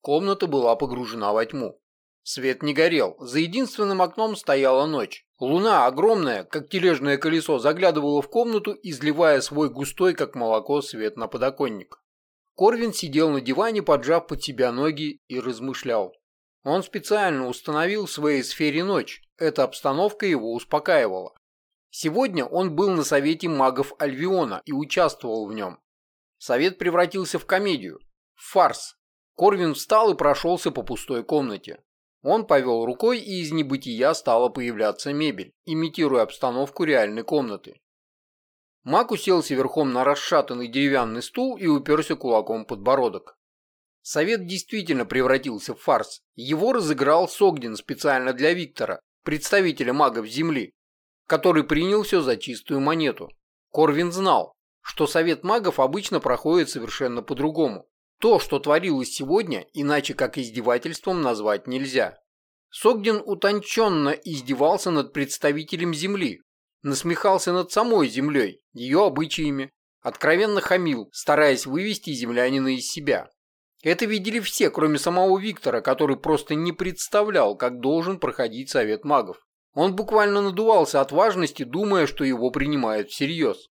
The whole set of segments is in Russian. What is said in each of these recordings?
Комната была погружена во тьму. Свет не горел, за единственным окном стояла ночь. Луна, огромная, как тележное колесо, заглядывала в комнату, изливая свой густой, как молоко, свет на подоконник. Корвин сидел на диване, поджав под себя ноги, и размышлял. Он специально установил в своей сфере ночь, эта обстановка его успокаивала. Сегодня он был на совете магов Альвиона и участвовал в нем. Совет превратился в комедию, в фарс. Корвин встал и прошелся по пустой комнате. Он повел рукой, и из небытия стала появляться мебель, имитируя обстановку реальной комнаты. Мак уселся верхом на расшатанный деревянный стул и уперся кулаком подбородок. Совет действительно превратился в фарс. Его разыграл Согдин специально для Виктора, представителя магов Земли, который принял все за чистую монету. Корвин знал, что Совет магов обычно проходит совершенно по-другому. То, что творилось сегодня, иначе как издевательством назвать нельзя. Согдин утонченно издевался над представителем Земли, насмехался над самой Землей, ее обычаями, откровенно хамил, стараясь вывести землянина из себя. Это видели все, кроме самого Виктора, который просто не представлял, как должен проходить совет магов. Он буквально надувался от важности, думая, что его принимают всерьез.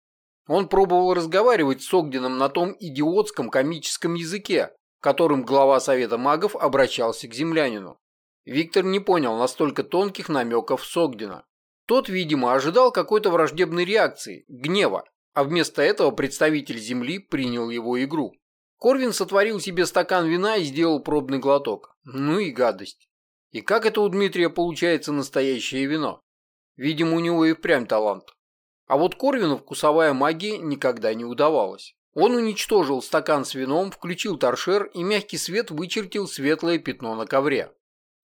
Он пробовал разговаривать с Огденом на том идиотском комическом языке, которым глава Совета магов обращался к землянину. Виктор не понял настолько тонких намеков Согдина. Тот, видимо, ожидал какой-то враждебной реакции, гнева, а вместо этого представитель Земли принял его игру. Корвин сотворил себе стакан вина и сделал пробный глоток. Ну и гадость. И как это у Дмитрия получается настоящее вино? Видимо, у него и впрямь талант. А вот Корвину вкусовая магия никогда не удавалась. Он уничтожил стакан с вином, включил торшер и мягкий свет вычертил светлое пятно на ковре.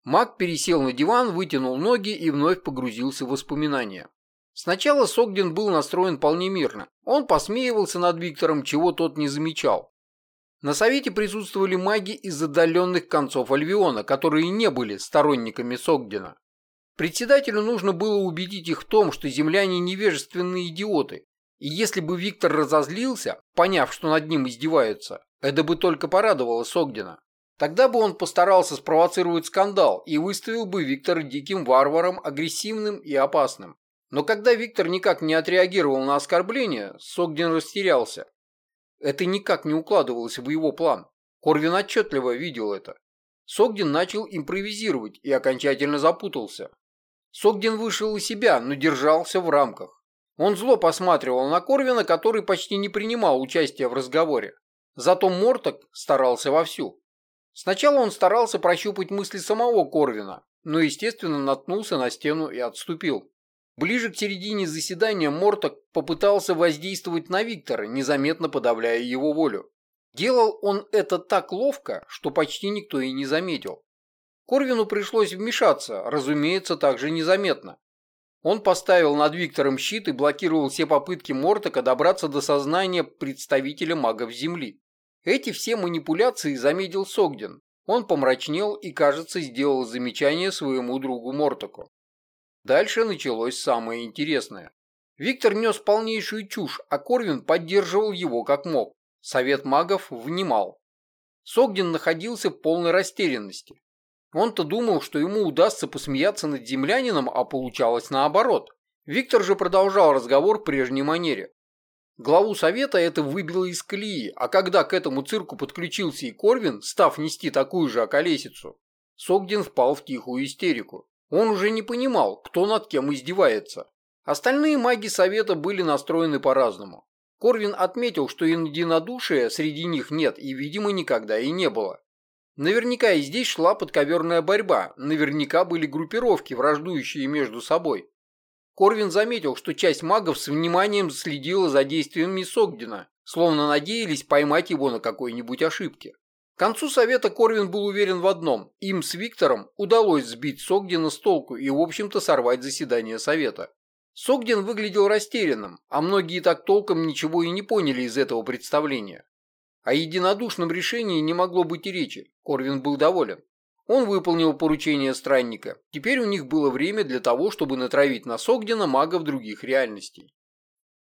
Маг пересел на диван, вытянул ноги и вновь погрузился в воспоминания. Сначала Согдин был настроен вполне мирно. Он посмеивался над Виктором, чего тот не замечал. На совете присутствовали маги из отдаленных концов Альвиона, которые не были сторонниками Согдина. Председателю нужно было убедить их в том, что земляне невежественные идиоты, и если бы Виктор разозлился, поняв, что над ним издеваются, это бы только порадовало Согдина. Тогда бы он постарался спровоцировать скандал и выставил бы Виктора диким варваром, агрессивным и опасным. Но когда Виктор никак не отреагировал на оскорбление, Согдин растерялся. Это никак не укладывалось в его план. Корвин отчетливо видел это. Согдин начал импровизировать и окончательно запутался. Согдин вышел из себя, но держался в рамках. Он зло посматривал на Корвина, который почти не принимал участия в разговоре. Зато Морток старался вовсю. Сначала он старался прощупать мысли самого Корвина, но, естественно, наткнулся на стену и отступил. Ближе к середине заседания Морток попытался воздействовать на Виктора, незаметно подавляя его волю. Делал он это так ловко, что почти никто и не заметил. Корвину пришлось вмешаться, разумеется, также незаметно. Он поставил над Виктором щит и блокировал все попытки Мортока добраться до сознания представителя магов Земли. Эти все манипуляции заметил Согдин. Он помрачнел и, кажется, сделал замечание своему другу Мортоку. Дальше началось самое интересное. Виктор нес полнейшую чушь, а Корвин поддерживал его как мог. Совет магов внимал. Согдин находился в полной растерянности. Он-то думал, что ему удастся посмеяться над землянином, а получалось наоборот. Виктор же продолжал разговор в прежней манере. Главу совета это выбило из колеи, а когда к этому цирку подключился и Корвин, став нести такую же околесицу, Согдин впал в тихую истерику. Он уже не понимал, кто над кем издевается. Остальные маги совета были настроены по-разному. Корвин отметил, что единодушия среди них нет и, видимо, никогда и не было. Наверняка и здесь шла подковерная борьба, наверняка были группировки, враждующие между собой. Корвин заметил, что часть магов с вниманием следила за действиями Согдина, словно надеялись поймать его на какой-нибудь ошибке. К концу совета Корвин был уверен в одном – им с Виктором удалось сбить Согдина с толку и, в общем-то, сорвать заседание совета. Согдин выглядел растерянным, а многие так толком ничего и не поняли из этого представления. О единодушном решении не могло быть и речи, Корвин был доволен. Он выполнил поручение странника. Теперь у них было время для того, чтобы натравить на Согдина магов других реальностей.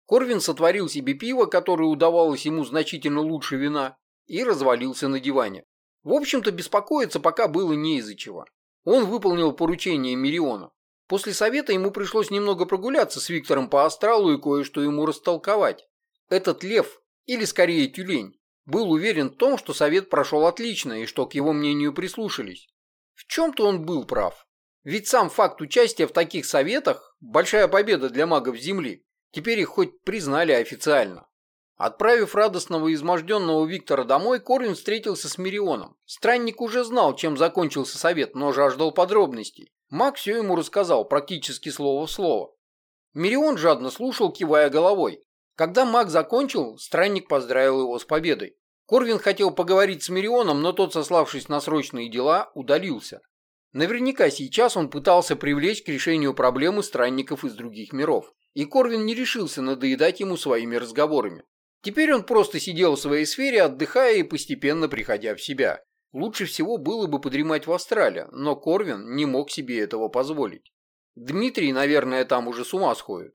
Корвин сотворил себе пиво, которое удавалось ему значительно лучше вина, и развалился на диване. В общем-то, беспокоиться пока было не из-за чего. Он выполнил поручение Мириона. После совета ему пришлось немного прогуляться с Виктором по астралу и кое-что ему растолковать. Этот лев, или скорее тюлень, был уверен в том, что совет прошел отлично и что к его мнению прислушались. В чем-то он был прав. Ведь сам факт участия в таких советах – большая победа для магов Земли. Теперь их хоть признали официально. Отправив радостного и изможденного Виктора домой, Корвин встретился с Мирионом. Странник уже знал, чем закончился совет, но жаждал подробностей. Маг все ему рассказал, практически слово в слово. Мирион жадно слушал, кивая головой. Когда маг закончил, странник поздравил его с победой. Корвин хотел поговорить с Мирионом, но тот, сославшись на срочные дела, удалился. Наверняка сейчас он пытался привлечь к решению проблемы странников из других миров. И Корвин не решился надоедать ему своими разговорами. Теперь он просто сидел в своей сфере, отдыхая и постепенно приходя в себя. Лучше всего было бы подремать в Австралии, но Корвин не мог себе этого позволить. Дмитрий, наверное, там уже с ума сходит.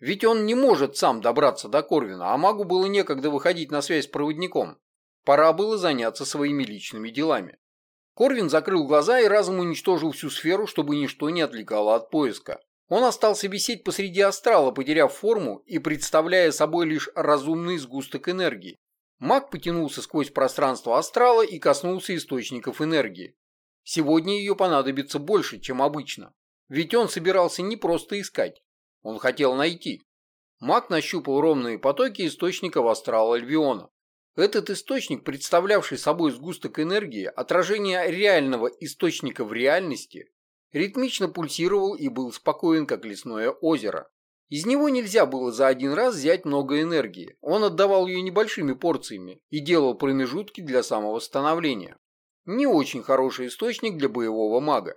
Ведь он не может сам добраться до Корвина, а магу было некогда выходить на связь с проводником. Пора было заняться своими личными делами. Корвин закрыл глаза и разом уничтожил всю сферу, чтобы ничто не отвлекало от поиска. Он остался висеть посреди астрала, потеряв форму и представляя собой лишь разумный сгусток энергии. Маг потянулся сквозь пространство астрала и коснулся источников энергии. Сегодня ее понадобится больше, чем обычно. Ведь он собирался не просто искать. Он хотел найти. Маг нащупал ровные потоки источников астрала Альвиона. Этот источник, представлявший собой сгусток энергии, отражение реального источника в реальности, ритмично пульсировал и был спокоен, как лесное озеро. Из него нельзя было за один раз взять много энергии. Он отдавал ее небольшими порциями и делал промежутки для самовосстановления. Не очень хороший источник для боевого мага.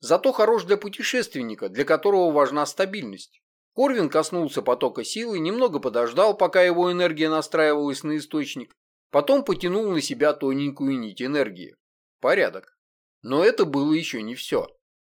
Зато хорош для путешественника, для которого важна стабильность. Корвин коснулся потока силы, немного подождал, пока его энергия настраивалась на источник, потом потянул на себя тоненькую нить энергии. Порядок. Но это было еще не все.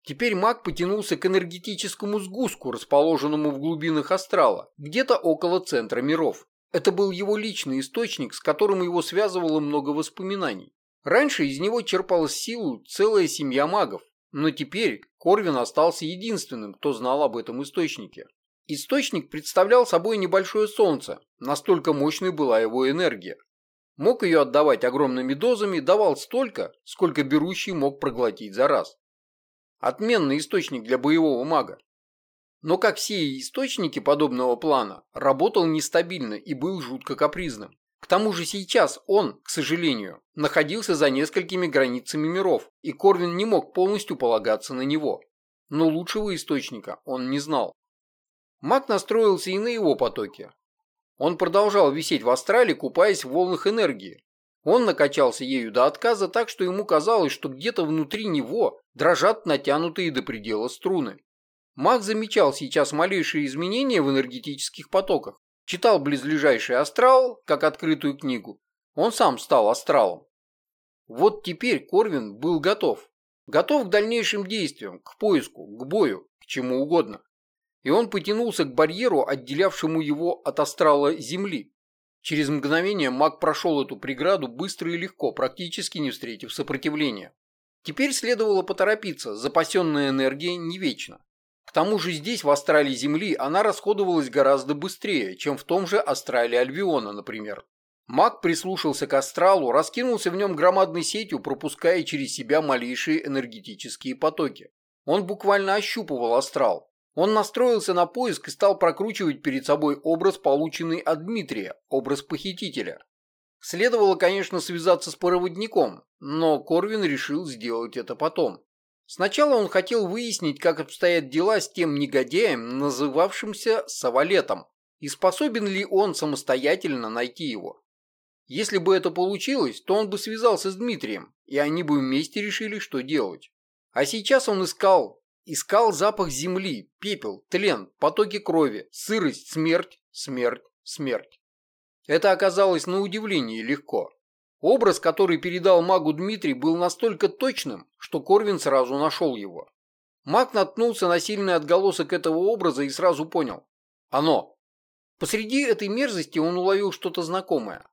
Теперь маг потянулся к энергетическому сгустку, расположенному в глубинах астрала, где-то около центра миров. Это был его личный источник, с которым его связывало много воспоминаний. Раньше из него черпала силу целая семья магов, но теперь Корвин остался единственным, кто знал об этом источнике. Источник представлял собой небольшое солнце, настолько мощной была его энергия. Мог ее отдавать огромными дозами, давал столько, сколько берущий мог проглотить за раз. Отменный источник для боевого мага. Но, как все источники подобного плана, работал нестабильно и был жутко капризным. К тому же сейчас он, к сожалению, находился за несколькими границами миров, и Корвин не мог полностью полагаться на него. Но лучшего источника он не знал. Маг настроился и на его потоки. Он продолжал висеть в астрале, купаясь в волнах энергии, он накачался ею до отказа так, что ему казалось, что где-то внутри него дрожат натянутые до предела струны. Маг замечал сейчас малейшие изменения в энергетических потоках. Читал близлежащий астрал, как открытую книгу. Он сам стал астралом. Вот теперь Корвин был готов. Готов к дальнейшим действиям, к поиску, к бою, к чему угодно. И он потянулся к барьеру, отделявшему его от астрала Земли. Через мгновение маг прошел эту преграду быстро и легко, практически не встретив сопротивления. Теперь следовало поторопиться, запасенная энергия не вечна. К тому же здесь, в астрале Земли, она расходовалась гораздо быстрее, чем в том же астрале Альвиона, например. Маг прислушался к астралу, раскинулся в нем громадной сетью, пропуская через себя малейшие энергетические потоки. Он буквально ощупывал астрал, он настроился на поиск и стал прокручивать перед собой образ, полученный от Дмитрия, образ похитителя. Следовало, конечно, связаться с проводником, но Корвин решил сделать это потом. Сначала он хотел выяснить, как обстоят дела с тем негодяем, называвшимся Савалетом, и способен ли он самостоятельно найти его. Если бы это получилось, то он бы связался с Дмитрием, и они бы вместе решили, что делать. А сейчас он искал, Искал запах земли, пепел, тлен, потоки крови, сырость, смерть, смерть, смерть. Это оказалось на удивление легко. Образ, который передал магу Дмитрий, был настолько точным, что Корвин сразу нашел его. Маг наткнулся на сильный отголосок этого образа и сразу понял. Оно. Посреди этой мерзости он уловил что-то знакомое.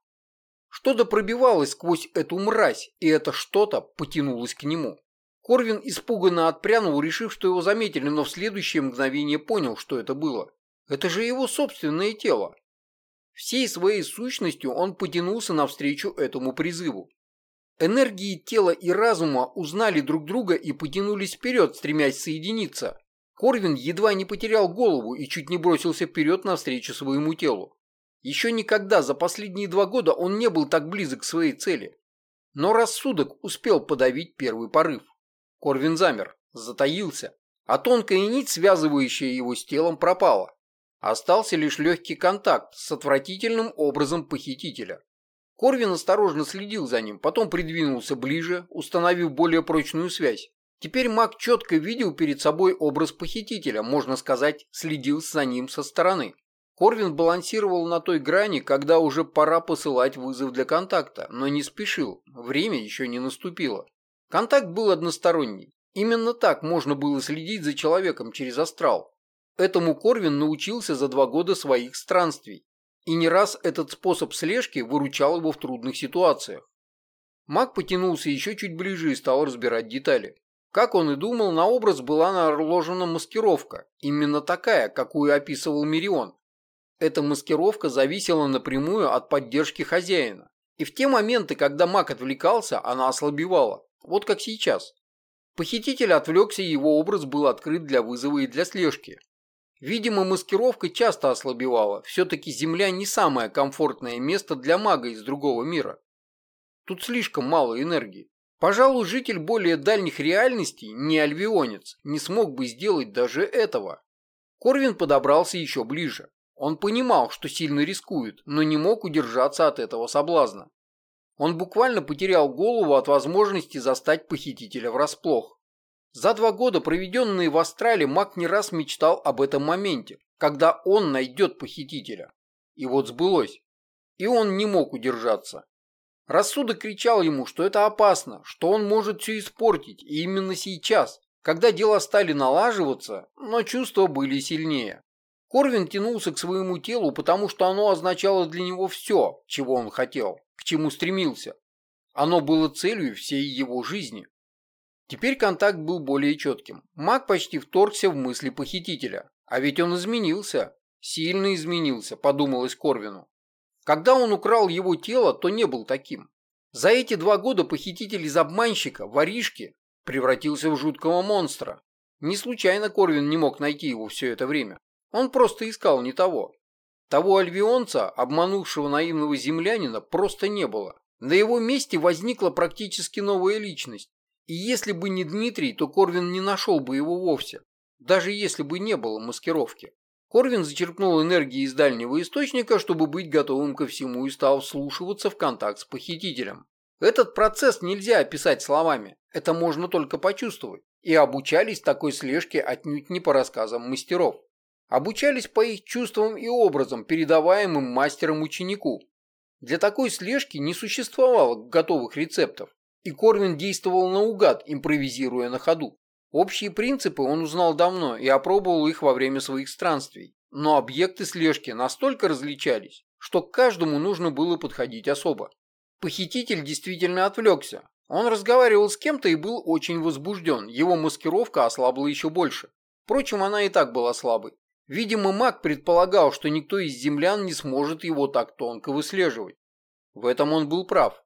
Что-то пробивалось сквозь эту мразь, и это что-то потянулось к нему. Корвин испуганно отпрянул, решив, что его заметили, но в следующее мгновение понял, что это было. Это же его собственное тело. Всей своей сущностью он потянулся навстречу этому призыву. Энергии тела и разума узнали друг друга и потянулись вперед, стремясь соединиться. Корвин едва не потерял голову и чуть не бросился вперед навстречу своему телу. Еще никогда за последние два года он не был так близок к своей цели. Но рассудок успел подавить первый порыв. Корвин замер, затаился, а тонкая нить, связывающая его с телом, пропала. Остался лишь легкий контакт с отвратительным образом похитителя. Корвин осторожно следил за ним, потом придвинулся ближе, установив более прочную связь. Теперь маг четко видел перед собой образ похитителя, можно сказать, следил за ним со стороны. Корвин балансировал на той грани, когда уже пора посылать вызов для контакта, но не спешил, время еще не наступило. Контакт был односторонний. Именно так можно было следить за человеком через астрал. Этому Корвин научился за два года своих странствий. И не раз этот способ слежки выручал его в трудных ситуациях. Маг потянулся еще чуть ближе и стал разбирать детали. Как он и думал, на образ была наложена маскировка, именно такая, какую описывал Мирион. Эта маскировка зависела напрямую от поддержки хозяина. И в те моменты, когда маг отвлекался, она ослабевала. Вот как сейчас. Похититель отвлекся, и его образ был открыт для вызова и для слежки. Видимо, маскировка часто ослабевала. Все-таки Земля не самое комфортное место для мага из другого мира. Тут слишком мало энергии. Пожалуй, житель более дальних реальностей, не альвионец, не смог бы сделать даже этого. Корвин подобрался еще ближе. Он понимал, что сильно рискует, но не мог удержаться от этого соблазна. Он буквально потерял голову от возможности застать похитителя врасплох. За два года, проведенные в Астрале, маг не раз мечтал об этом моменте, когда он найдет похитителя. И вот сбылось. И он не мог удержаться. Рассудок кричал ему, что это опасно, что он может все испортить, и именно сейчас, когда дела стали налаживаться, но чувства были сильнее. Корвин тянулся к своему телу, потому что оно означало для него все, чего он хотел, к чему стремился. Оно было целью всей его жизни. Теперь контакт был более четким. Маг почти вторгся в мысли похитителя. А ведь он изменился. Сильно изменился, подумалось Корвину. Когда он украл его тело, то не был таким. За эти два года похититель из обманщика, воришки, превратился в жуткого монстра. Не случайно Корвин не мог найти его все это время. Он просто искал не того. Того альвионца, обманувшего наивного землянина, просто не было. На его месте возникла практически новая личность. И если бы не Дмитрий, то Корвин не нашел бы его вовсе, даже если бы не было маскировки. Корвин зачерпнул энергии из дальнего источника, чтобы быть готовым ко всему и стал вслушиваться в контакт с похитителем. Этот процесс нельзя описать словами, это можно только почувствовать. И обучались такой слежке отнюдь не по рассказам мастеров. Обучались по их чувствам и образам, передаваемым мастером ученику. Для такой слежки не существовало готовых рецептов и Корвин действовал наугад, импровизируя на ходу. Общие принципы он узнал давно и опробовал их во время своих странствий. Но объекты слежки настолько различались, что к каждому нужно было подходить особо. Похититель действительно отвлекся. Он разговаривал с кем-то и был очень возбужден, его маскировка ослабла еще больше. Впрочем, она и так была слабой. Видимо, маг предполагал, что никто из землян не сможет его так тонко выслеживать. В этом он был прав.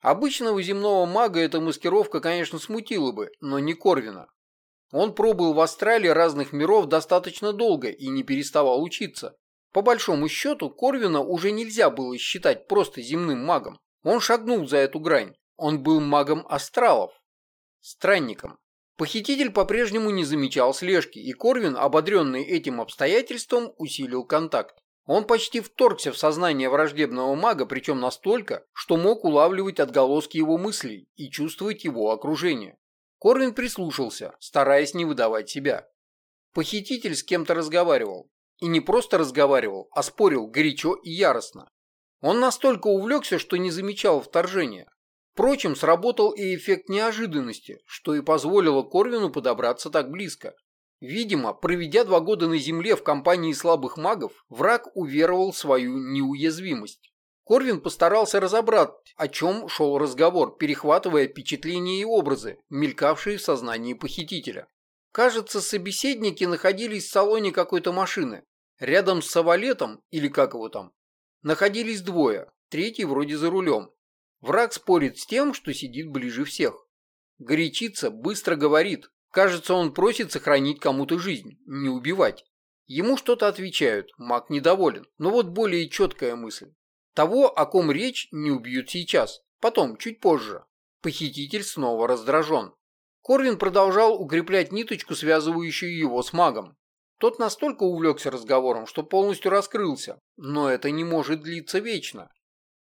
Обычного земного мага эта маскировка, конечно, смутила бы, но не Корвина. Он пробыл в Австралии разных миров достаточно долго и не переставал учиться. По большому счету, Корвина уже нельзя было считать просто земным магом. Он шагнул за эту грань. Он был магом астралов. Странником. Похититель по-прежнему не замечал слежки, и Корвин, ободренный этим обстоятельством, усилил контакт. Он почти вторгся в сознание враждебного мага, причем настолько, что мог улавливать отголоски его мыслей и чувствовать его окружение. Корвин прислушался, стараясь не выдавать себя. Похититель с кем-то разговаривал. И не просто разговаривал, а спорил горячо и яростно. Он настолько увлекся, что не замечал вторжения. Впрочем, сработал и эффект неожиданности, что и позволило Корвину подобраться так близко. Видимо, проведя два года на Земле в компании слабых магов, враг уверовал в свою неуязвимость. Корвин постарался разобрать, о чем шел разговор, перехватывая впечатления и образы, мелькавшие в сознании похитителя. Кажется, собеседники находились в салоне какой-то машины. Рядом с Савалетом, или как его там, находились двое, третий вроде за рулем. Враг спорит с тем, что сидит ближе всех. Горячится, быстро говорит. Кажется, он просит сохранить кому-то жизнь, не убивать. Ему что-то отвечают, маг недоволен. Но вот более четкая мысль. Того, о ком речь, не убьют сейчас. Потом, чуть позже. Похититель снова раздражен. Корвин продолжал укреплять ниточку, связывающую его с магом. Тот настолько увлекся разговором, что полностью раскрылся. Но это не может длиться вечно.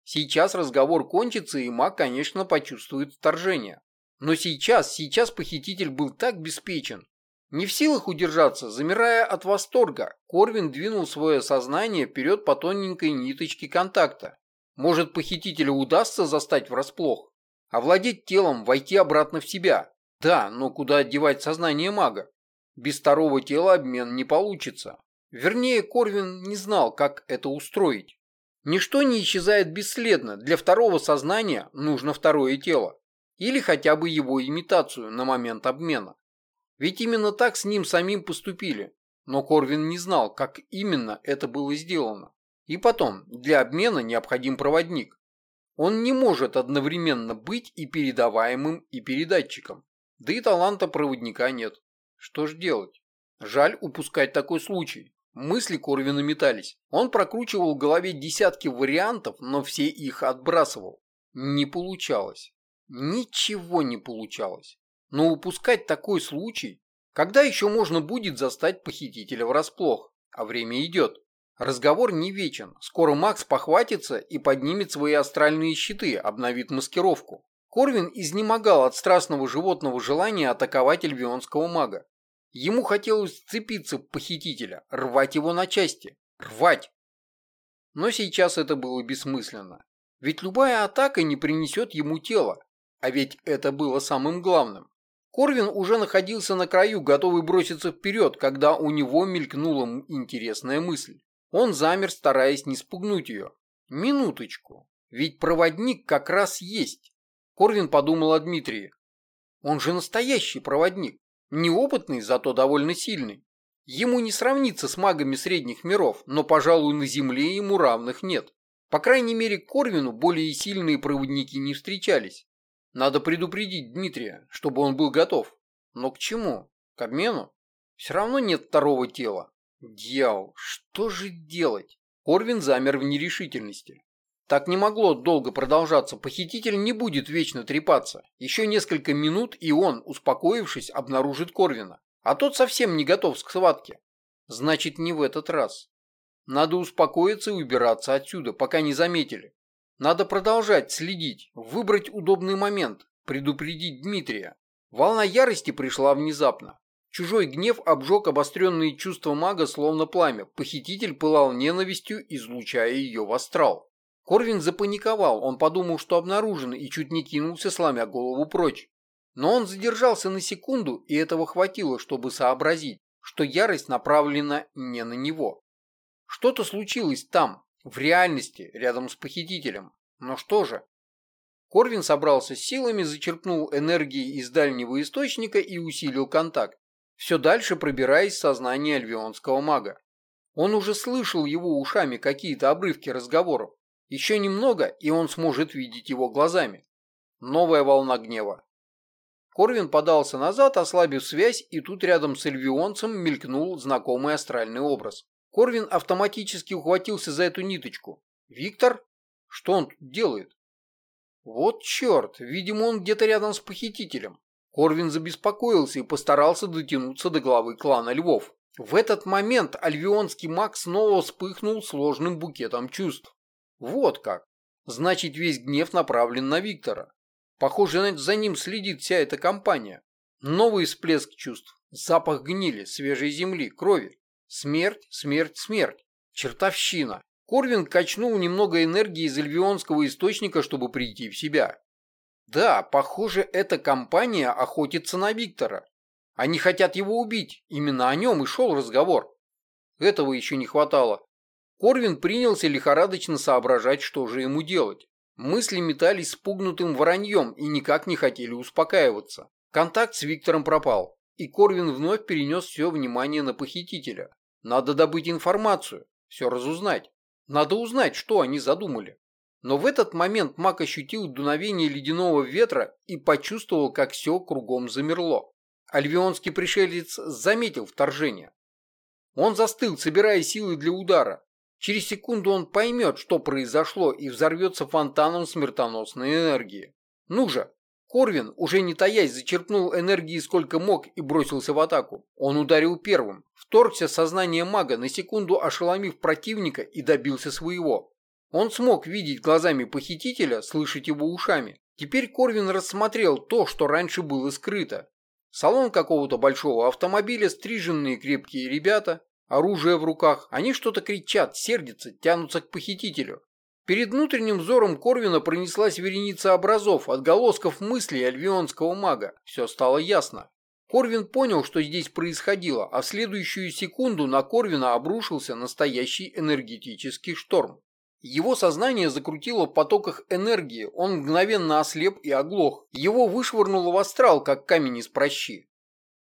Сейчас разговор кончится, и маг, конечно, почувствует вторжение. Но сейчас, сейчас похититель был так беспечен. Не в силах удержаться, замирая от восторга, Корвин двинул свое сознание вперед по тоненькой ниточке контакта. Может, похитителю удастся застать врасплох? Овладеть телом, войти обратно в себя. Да, но куда девать сознание мага? Без второго тела обмен не получится. Вернее, Корвин не знал, как это устроить. Ничто не исчезает бесследно. Для второго сознания нужно второе тело. Или хотя бы его имитацию на момент обмена. Ведь именно так с ним самим поступили. Но Корвин не знал, как именно это было сделано. И потом, для обмена необходим проводник. Он не может одновременно быть и передаваемым, и передатчиком. Да и таланта проводника нет. Что ж делать? Жаль упускать такой случай. Мысли Корвина метались. Он прокручивал в голове десятки вариантов, но все их отбрасывал. Не получалось. Ничего не получалось. Но упускать такой случай, когда еще можно будет застать похитителя врасплох, а время идет. Разговор не вечен. Скоро Макс похватится и поднимет свои астральные щиты, обновит маскировку. Корвин изнемогал от страстного животного желания атаковать альвионского мага. Ему хотелось сцепиться в похитителя, рвать его на части. Рвать! Но сейчас это было бессмысленно. Ведь любая атака не принесет ему тела. А ведь это было самым главным. Корвин уже находился на краю, готовый броситься вперед, когда у него мелькнула интересная мысль. Он замер, стараясь не спугнуть ее. Минуточку. Ведь проводник как раз есть. Корвин подумал о Дмитрии. Он же настоящий проводник. Неопытный, зато довольно сильный. Ему не сравнится с магами средних миров, но, пожалуй, на Земле ему равных нет. По крайней мере, Корвину более сильные проводники не встречались. Надо предупредить Дмитрия, чтобы он был готов. Но к чему? К обмену? Все равно нет второго тела. Дьявол, что же делать? Корвин замер в нерешительности. Так не могло долго продолжаться. Похититель не будет вечно трепаться. Еще несколько минут, и он, успокоившись, обнаружит Корвина. А тот совсем не готов к схватке. Значит, не в этот раз. Надо успокоиться и убираться отсюда, пока не заметили. Надо продолжать следить, выбрать удобный момент, предупредить Дмитрия. Волна ярости пришла внезапно. Чужой гнев обжег обостренные чувства мага словно пламя. Похититель пылал ненавистью, излучая ее в астрал. Корвин запаниковал, он подумал, что обнаружен, и чуть не кинулся, сломя голову прочь. Но он задержался на секунду, и этого хватило, чтобы сообразить, что ярость направлена не на него. Что-то случилось там, в реальности, рядом с похитителем. Но что же? Корвин собрался с силами, зачерпнул энергии из дальнего источника и усилил контакт, все дальше пробираясь в сознание альвионского мага. Он уже слышал его ушами какие-то обрывки разговоров. Еще немного, и он сможет видеть его глазами. Новая волна гнева. Корвин подался назад, ослабив связь, и тут рядом с альвионцем мелькнул знакомый астральный образ. Корвин автоматически ухватился за эту ниточку. «Виктор? Что он тут делает?» «Вот черт, видимо, он где-то рядом с похитителем». Корвин забеспокоился и постарался дотянуться до главы клана Львов. В этот момент альвионский маг снова вспыхнул сложным букетом чувств. Вот как. Значит, весь гнев направлен на Виктора. Похоже, за ним следит вся эта компания. Новый всплеск чувств. Запах гнили, свежей земли, крови. Смерть, смерть, смерть. Чертовщина. Корвин качнул немного энергии из альвионского источника, чтобы прийти в себя. Да, похоже, эта компания охотится на Виктора. Они хотят его убить. Именно о нем и шел разговор. Этого еще не хватало. Корвин принялся лихорадочно соображать, что же ему делать. Мысли метались спугнутым вороньем и никак не хотели успокаиваться. Контакт с Виктором пропал, и Корвин вновь перенес все внимание на похитителя. Надо добыть информацию, все разузнать. Надо узнать, что они задумали. Но в этот момент маг ощутил дуновение ледяного ветра и почувствовал, как все кругом замерло. Альвионский пришелец заметил вторжение. Он застыл, собирая силы для удара. Через секунду он поймет, что произошло, и взорвется фонтаном смертоносной энергии. Ну же! Корвин, уже не таясь, зачерпнул энергии сколько мог и бросился в атаку. Он ударил первым, вторгся сознание мага, на секунду ошеломив противника и добился своего. Он смог видеть глазами похитителя, слышать его ушами. Теперь Корвин рассмотрел то, что раньше было скрыто. Салон какого-то большого автомобиля, стриженные крепкие ребята, оружие в руках. Они что-то кричат, сердятся, тянутся к похитителю. Перед внутренним взором Корвина пронеслась вереница образов, отголосков мыслей альвионского мага. Все стало ясно. Корвин понял, что здесь происходило, а в следующую секунду на Корвина обрушился настоящий энергетический шторм. Его сознание закрутило в потоках энергии, он мгновенно ослеп и оглох. Его вышвырнуло в астрал, как камень из прощи.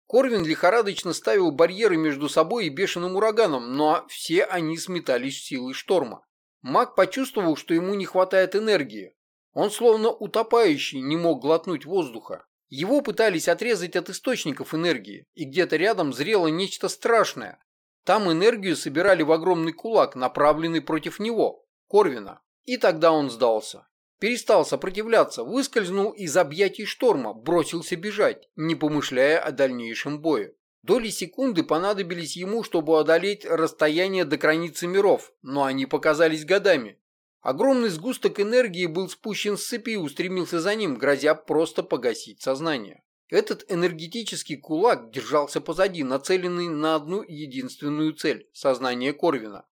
Корвин лихорадочно ставил барьеры между собой и бешеным ураганом, но все они сметались силой шторма. Маг почувствовал, что ему не хватает энергии. Он словно утопающий не мог глотнуть воздуха. Его пытались отрезать от источников энергии, и где-то рядом зрело нечто страшное. Там энергию собирали в огромный кулак, направленный против него. Корвина. И тогда он сдался. Перестал сопротивляться, выскользнул из объятий шторма, бросился бежать, не помышляя о дальнейшем бою. Доли секунды понадобились ему, чтобы одолеть расстояние до границы миров, но они показались годами. Огромный сгусток энергии был спущен с цепи и устремился за ним, грозя просто погасить сознание. Этот энергетический кулак держался позади, нацеленный на одну единственную цель – сознание Корвина.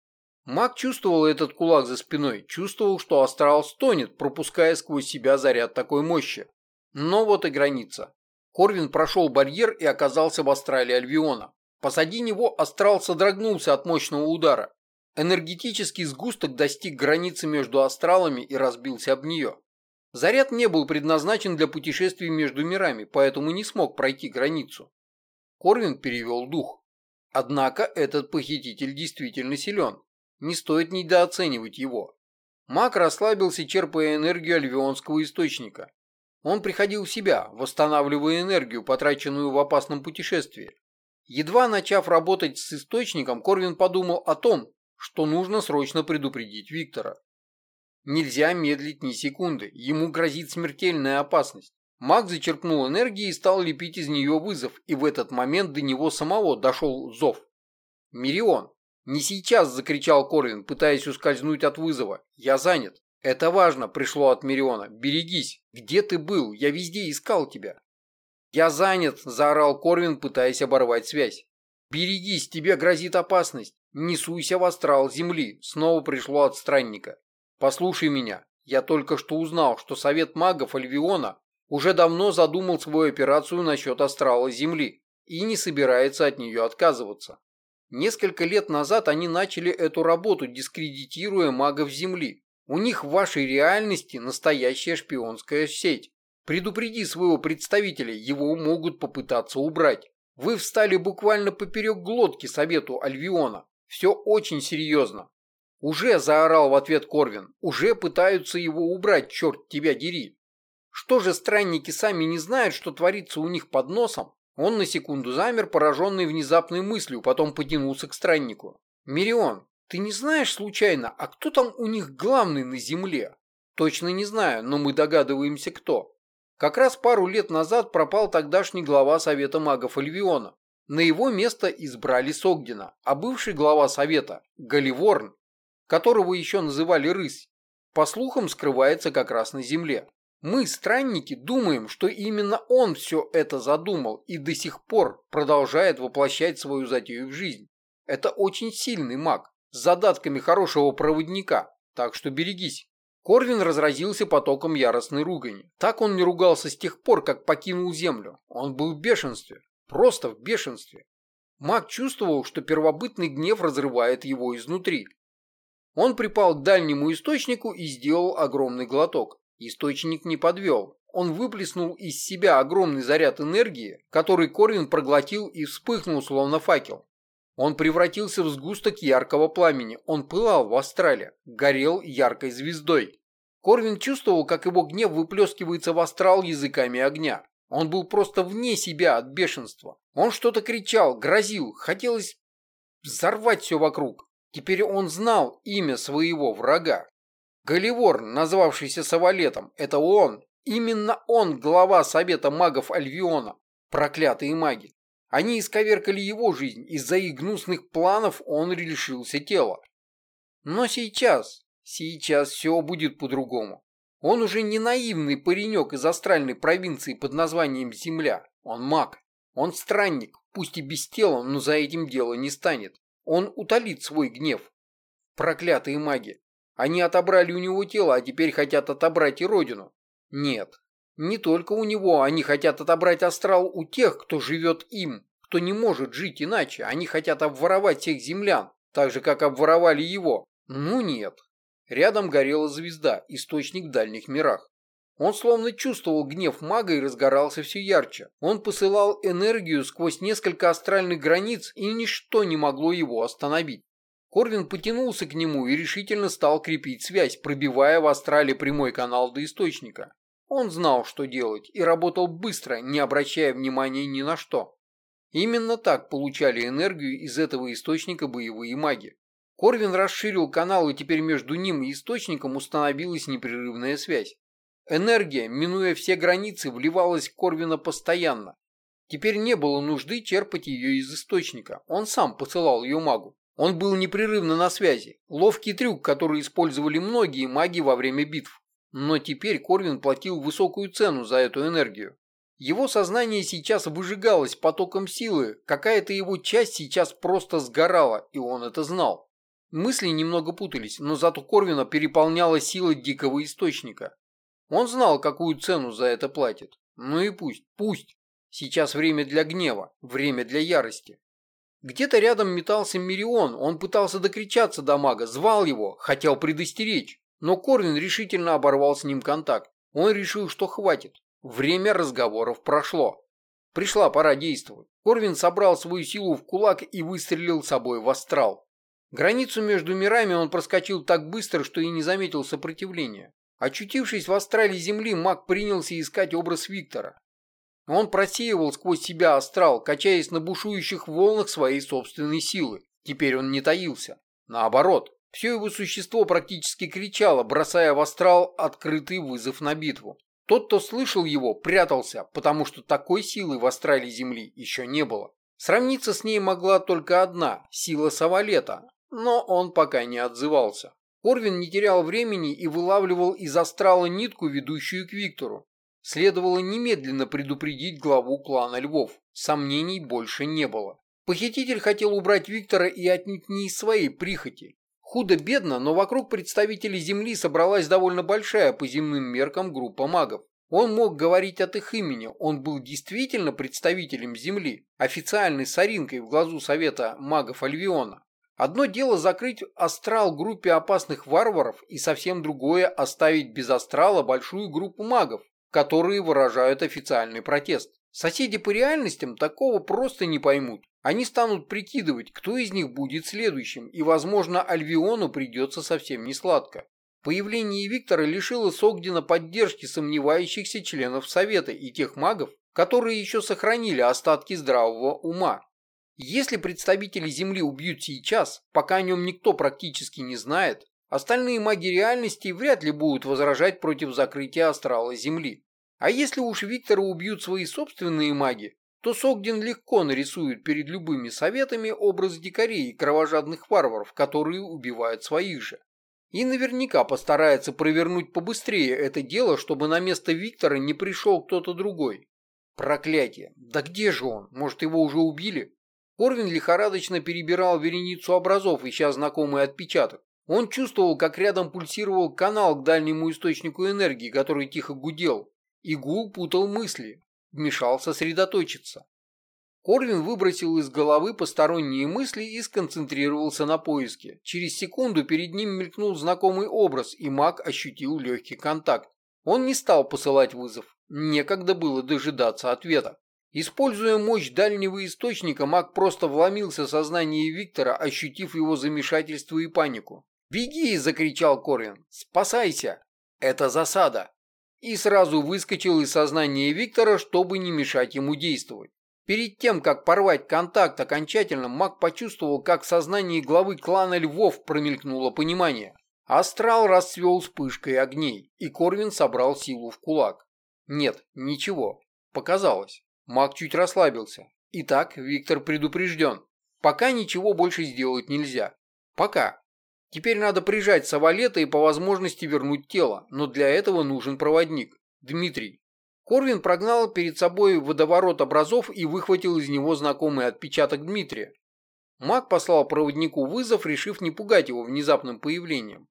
Маг чувствовал этот кулак за спиной, чувствовал, что астрал стонет, пропуская сквозь себя заряд такой мощи. Но вот и граница. Корвин прошел барьер и оказался в астрале Альвиона. Позади него астрал содрогнулся от мощного удара. Энергетический сгусток достиг границы между астралами и разбился об нее. Заряд не был предназначен для путешествий между мирами, поэтому не смог пройти границу. Корвин перевел дух. Однако этот похититель действительно силен. Не стоит недооценивать его. Маг расслабился, черпая энергию альвионского источника. Он приходил в себя, восстанавливая энергию, потраченную в опасном путешествии. Едва начав работать с источником, Корвин подумал о том, что нужно срочно предупредить Виктора. Нельзя медлить ни секунды, ему грозит смертельная опасность. Маг зачерпнул энергии и стал лепить из нее вызов, и в этот момент до него самого дошел зов. Мирион. «Не сейчас!» – закричал Корвин, пытаясь ускользнуть от вызова. «Я занят!» «Это важно!» – пришло от Мириона. «Берегись! Где ты был? Я везде искал тебя!» «Я занят!» – заорал Корвин, пытаясь оборвать связь. «Берегись! Тебе грозит опасность! Не суйся в астрал земли!» – снова пришло от странника. «Послушай меня. Я только что узнал, что Совет магов Альвиона уже давно задумал свою операцию насчет астрала Земли и не собирается от нее отказываться. Несколько лет назад они начали эту работу, дискредитируя магов Земли. У них в вашей реальности настоящая шпионская сеть. Предупреди своего представителя, его могут попытаться убрать. Вы встали буквально поперек глотки совету Альвиона. Все очень серьезно. Уже заорал в ответ Корвин. Уже пытаются его убрать, черт тебя дери. Что же странники сами не знают, что творится у них под носом? Он на секунду замер, пораженный внезапной мыслью, потом потянулся к страннику. «Мирион, ты не знаешь случайно, а кто там у них главный на земле?» «Точно не знаю, но мы догадываемся, кто». Как раз пару лет назад пропал тогдашний глава Совета магов Альвиона. На его место избрали Согдина, а бывший глава Совета, Галиворн, которого еще называли Рысь, по слухам скрывается как раз на земле. Мы, странники, думаем, что именно он все это задумал и до сих пор продолжает воплощать свою затею в жизнь. Это очень сильный маг, с задатками хорошего проводника, так что берегись. Корвин разразился потоком яростной ругани. Так он не ругался с тех пор, как покинул землю. Он был в бешенстве. Просто в бешенстве. Маг чувствовал, что первобытный гнев разрывает его изнутри. Он припал к дальнему источнику и сделал огромный глоток. Источник не подвел. Он выплеснул из себя огромный заряд энергии, который Корвин проглотил и вспыхнул, словно факел. Он превратился в сгусток яркого пламени. Он пылал в астрале, горел яркой звездой. Корвин чувствовал, как его гнев выплескивается в астрал языками огня. Он был просто вне себя от бешенства. Он что-то кричал, грозил, хотелось взорвать все вокруг. Теперь он знал имя своего врага. Галивор, назвавшийся Савалетом, это он. Именно он глава Совета магов Альвиона. Проклятые маги. Они исковеркали его жизнь, из-за их гнусных планов он лишился тела. Но сейчас, сейчас все будет по-другому. Он уже не наивный паренек из астральной провинции под названием Земля. Он маг. Он странник, пусть и без тела, но за этим дело не станет. Он утолит свой гнев. Проклятые маги. Они отобрали у него тело, а теперь хотят отобрать и родину. Нет, не только у него, они хотят отобрать астрал у тех, кто живет им, кто не может жить иначе. Они хотят обворовать всех землян, так же, как обворовали его. Ну нет. Рядом горела звезда, источник в дальних мирах. Он словно чувствовал гнев мага и разгорался все ярче. Он посылал энергию сквозь несколько астральных границ, и ничто не могло его остановить. Корвин потянулся к нему и решительно стал крепить связь, пробивая в астрале прямой канал до источника. Он знал, что делать, и работал быстро, не обращая внимания ни на что. Именно так получали энергию из этого источника боевые маги. Корвин расширил канал, и теперь между ним и источником установилась непрерывная связь. Энергия, минуя все границы, вливалась в Корвина постоянно. Теперь не было нужды черпать ее из источника, он сам посылал ее магу. Он был непрерывно на связи, ловкий трюк, который использовали многие маги во время битв. Но теперь Корвин платил высокую цену за эту энергию. Его сознание сейчас выжигалось потоком силы, какая-то его часть сейчас просто сгорала, и он это знал. Мысли немного путались, но зато Корвина переполняла сила дикого источника. Он знал, какую цену за это платит. Ну и пусть, пусть. Сейчас время для гнева, время для ярости. Где-то рядом метался Мирион, он пытался докричаться до мага, звал его, хотел предостеречь. Но Корвин решительно оборвал с ним контакт. Он решил, что хватит. Время разговоров прошло. Пришла пора действовать. Корвин собрал свою силу в кулак и выстрелил собой в астрал. Границу между мирами он проскочил так быстро, что и не заметил сопротивления. Очутившись в астрале Земли, маг принялся искать образ Виктора. Он просеивал сквозь себя астрал, качаясь на бушующих волнах своей собственной силы. Теперь он не таился. Наоборот, все его существо практически кричало, бросая в астрал открытый вызов на битву. Тот, кто слышал его, прятался, потому что такой силы в астрале Земли еще не было. Сравниться с ней могла только одна – сила Савалета, но он пока не отзывался. Корвин не терял времени и вылавливал из астрала нитку, ведущую к Виктору. Следовало немедленно предупредить главу клана Львов. Сомнений больше не было. Похититель хотел убрать Виктора и отнюдь не из своей прихоти. Худо-бедно, но вокруг представителей Земли собралась довольно большая по земным меркам группа магов. Он мог говорить от их имени, он был действительно представителем Земли, официальной соринкой в глазу Совета магов Альвиона. Одно дело закрыть астрал группе опасных варваров и совсем другое оставить без астрала большую группу магов, которые выражают официальный протест. Соседи по реальностям такого просто не поймут. Они станут прикидывать, кто из них будет следующим, и, возможно, Альвиону придется совсем не сладко. Появление Виктора лишило Согдина поддержки сомневающихся членов Совета и тех магов, которые еще сохранили остатки здравого ума. Если представители Земли убьют сейчас, пока о нем никто практически не знает, остальные маги реальности вряд ли будут возражать против закрытия астрала Земли. А если уж Виктора убьют свои собственные маги, то Согдин легко нарисует перед любыми советами образ дикарей и кровожадных варваров, которые убивают своих же. И наверняка постарается провернуть побыстрее это дело, чтобы на место Виктора не пришел кто-то другой. Проклятие! Да где же он? Может, его уже убили? Корвин лихорадочно перебирал вереницу образов, ища знакомый отпечаток. Он чувствовал, как рядом пульсировал канал к дальнему источнику энергии, который тихо гудел. И путал мысли, мешал сосредоточиться. Корвин выбросил из головы посторонние мысли и сконцентрировался на поиске. Через секунду перед ним мелькнул знакомый образ, и маг ощутил легкий контакт. Он не стал посылать вызов. Некогда было дожидаться ответа. Используя мощь дальнего источника, маг просто вломился в сознание Виктора, ощутив его замешательство и панику. «Беги!» – закричал Корвин. «Спасайся! Это засада!» И сразу выскочил из сознания Виктора, чтобы не мешать ему действовать. Перед тем, как порвать контакт окончательно, маг почувствовал, как в сознании главы клана Львов промелькнуло понимание. Астрал расцвел вспышкой огней, и Корвин собрал силу в кулак. Нет, ничего. Показалось. Маг чуть расслабился. Итак, Виктор предупрежден. Пока ничего больше сделать нельзя. Пока. Теперь надо прижать Савалета и по возможности вернуть тело, но для этого нужен проводник. Дмитрий. Корвин прогнал перед собой водоворот образов и выхватил из него знакомый отпечаток Дмитрия. Маг послал проводнику вызов, решив не пугать его внезапным появлением.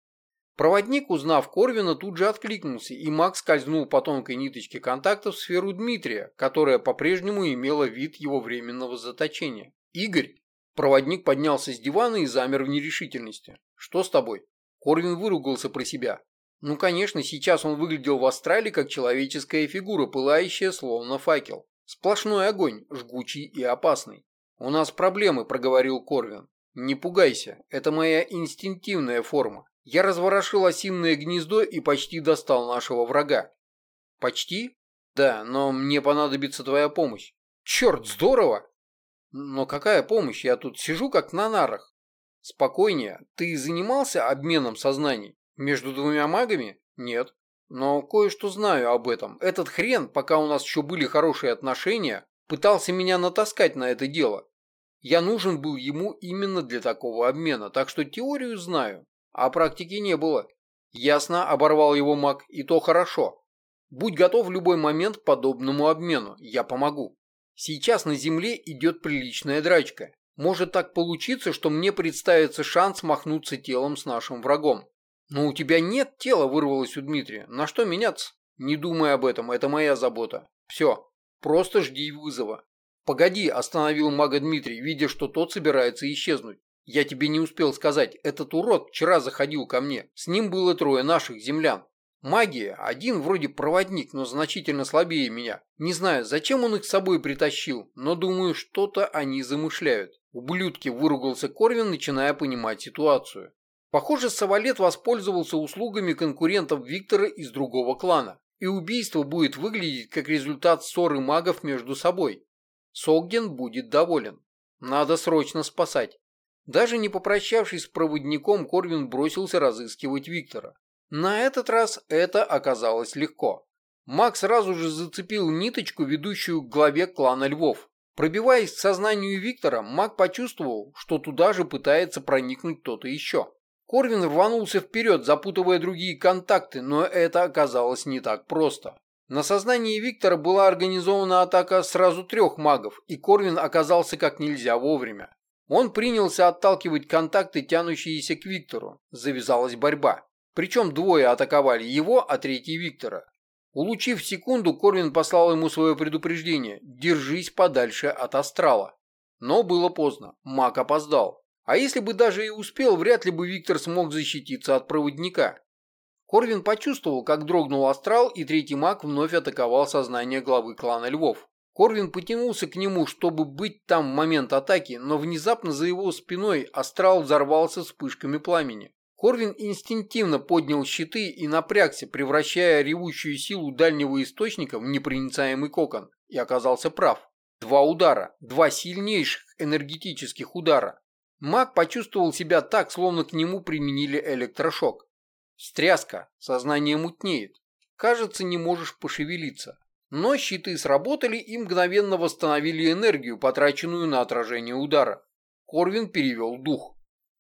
Проводник, узнав Корвина, тут же откликнулся, и маг скользнул по тонкой ниточке контакта в сферу Дмитрия, которая по-прежнему имела вид его временного заточения. «Игорь!» Проводник поднялся с дивана и замер в нерешительности. «Что с тобой?» Корвин выругался про себя. Ну, конечно, сейчас он выглядел в астрале как человеческая фигура, пылающая словно факел. Сплошной огонь, жгучий и опасный. «У нас проблемы», — проговорил Корвин. «Не пугайся, это моя инстинктивная форма. Я разворошил осинное гнездо и почти достал нашего врага». «Почти? Да, но мне понадобится твоя помощь». «Черт, здорово!» «Но какая помощь? Я тут сижу как на нарах». «Спокойнее. Ты занимался обменом сознаний?» Между двумя магами? Нет. Но кое-что знаю об этом. Этот хрен, пока у нас еще были хорошие отношения, пытался меня натаскать на это дело. Я нужен был ему именно для такого обмена, так что теорию знаю, а практики не было. Ясно, оборвал его маг, и то хорошо. Будь готов в любой момент к подобному обмену, я помогу. Сейчас на земле идет приличная драчка. Может так получиться, что мне представится шанс махнуться телом с нашим врагом. «Но у тебя нет тела», – вырвалось у Дмитрия. «На что меняться?» «Не думай об этом, это моя забота. Все, просто жди вызова». «Погоди», – остановил мага Дмитрий, видя, что тот собирается исчезнуть. «Я тебе не успел сказать, этот урод вчера заходил ко мне. С ним было трое наших землян. Магия, один вроде проводник, но значительно слабее меня. Не знаю, зачем он их с собой притащил, но думаю, что-то они замышляют. Ублюдки, выругался Корвин, начиная понимать ситуацию. Похоже, Савалет воспользовался услугами конкурентов Виктора из другого клана, и убийство будет выглядеть как результат ссоры магов между собой. Согден будет доволен. Надо срочно спасать. Даже не попрощавшись с проводником, Корвин бросился разыскивать Виктора. На этот раз это оказалось легко. Маг сразу же зацепил ниточку, ведущую к главе клана Львов. Пробиваясь к сознанию Виктора, маг почувствовал, что туда же пытается проникнуть кто-то еще. Корвин рванулся вперед, запутывая другие контакты, но это оказалось не так просто. На сознании Виктора была организована атака сразу трех магов, и Корвин оказался как нельзя вовремя. Он принялся отталкивать контакты, тянущиеся к Виктору. Завязалась борьба. Причем двое атаковали его, а третий Виктора. Улучив секунду, Корвин послал ему свое предупреждение «Держись подальше от астрала». Но было поздно, маг опоздал. А если бы даже и успел, вряд ли бы Виктор смог защититься от проводника. Корвин почувствовал, как дрогнул астрал, и третий маг вновь атаковал сознание главы клана Львов. Корвин потянулся к нему, чтобы быть там в момент атаки, но внезапно за его спиной астрал взорвался вспышками пламени. Корвин инстинктивно поднял щиты и напрягся, превращая ревущую силу дальнего источника в непроницаемый кокон, и оказался прав. Два удара, два сильнейших энергетических удара. Маг почувствовал себя так, словно к нему применили электрошок. Стряска, сознание мутнеет. Кажется, не можешь пошевелиться. Но щиты сработали и мгновенно восстановили энергию, потраченную на отражение удара. Корвин перевел дух.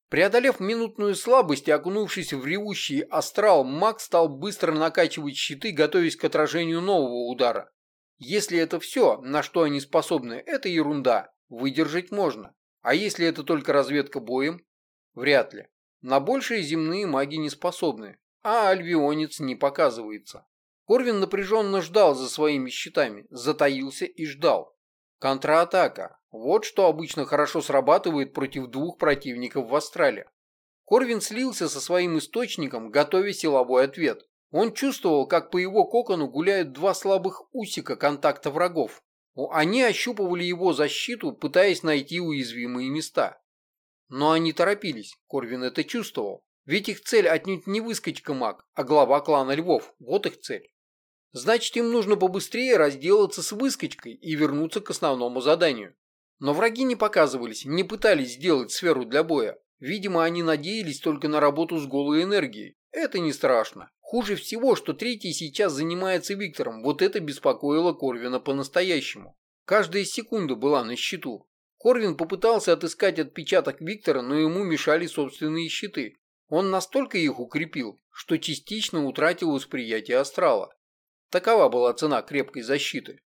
Преодолев минутную слабость и окунувшись в ревущий астрал, маг стал быстро накачивать щиты, готовясь к отражению нового удара. Если это все, на что они способны, это ерунда. Выдержать можно. А если это только разведка боем? Вряд ли. На большие земные маги не способны, а альвионец не показывается. Корвин напряженно ждал за своими щитами, затаился и ждал. Контратака. Вот что обычно хорошо срабатывает против двух противников в астрале. Корвин слился со своим источником, готовя силовой ответ. Он чувствовал, как по его кокону гуляют два слабых усика контакта врагов. Они ощупывали его защиту, пытаясь найти уязвимые места. Но они торопились, Корвин это чувствовал. Ведь их цель отнюдь не выскочка маг, а глава клана львов. Вот их цель. Значит, им нужно побыстрее разделаться с выскочкой и вернуться к основному заданию. Но враги не показывались, не пытались сделать сферу для боя. Видимо, они надеялись только на работу с голой энергией. Это не страшно. Хуже всего, что третий сейчас занимается Виктором. Вот это беспокоило Корвина по-настоящему. Каждая секунда была на счету. Корвин попытался отыскать отпечаток Виктора, но ему мешали собственные щиты. Он настолько их укрепил, что частично утратил восприятие астрала. Такова была цена крепкой защиты.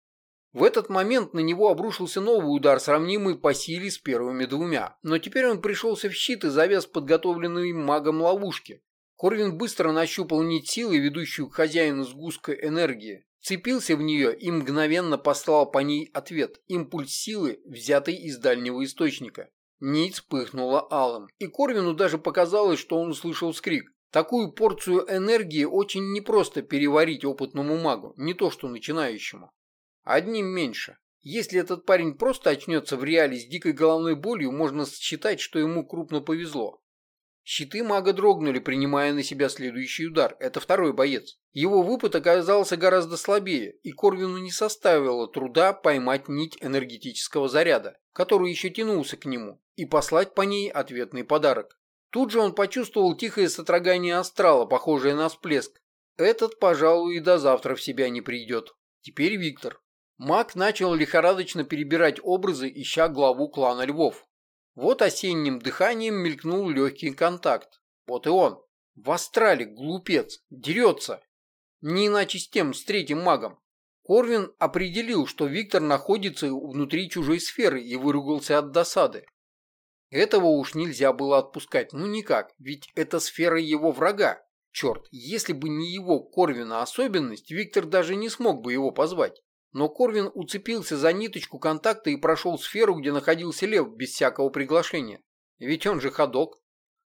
В этот момент на него обрушился новый удар, сравнимый по силе с первыми двумя. Но теперь он пришелся в щит и завяз подготовленной магом ловушки. Корвин быстро нащупал нить силы, ведущую к хозяину сгустка энергии, цепился в нее и мгновенно послал по ней ответ, импульс силы, взятый из дальнего источника. Нить вспыхнула алым, и Корвину даже показалось, что он услышал скрик. Такую порцию энергии очень непросто переварить опытному магу, не то что начинающему. Одним меньше. Если этот парень просто очнется в реале с дикой головной болью, можно считать, что ему крупно повезло. Щиты мага дрогнули, принимая на себя следующий удар. Это второй боец. Его выпад оказался гораздо слабее, и Корвину не составило труда поймать нить энергетического заряда, который еще тянулся к нему, и послать по ней ответный подарок. Тут же он почувствовал тихое сотрагание астрала, похожее на всплеск. Этот, пожалуй, и до завтра в себя не придет. Теперь Виктор. Маг начал лихорадочно перебирать образы, ища главу клана львов. Вот осенним дыханием мелькнул легкий контакт. Вот и он. В астрале, глупец, дерется. Не иначе с тем, с третьим магом. Корвин определил, что Виктор находится внутри чужой сферы и выругался от досады. Этого уж нельзя было отпускать, ну никак, ведь это сфера его врага. Черт, если бы не его Корвина особенность, Виктор даже не смог бы его позвать. Но Корвин уцепился за ниточку контакта и прошел сферу, где находился лев, без всякого приглашения. Ведь он же ходок.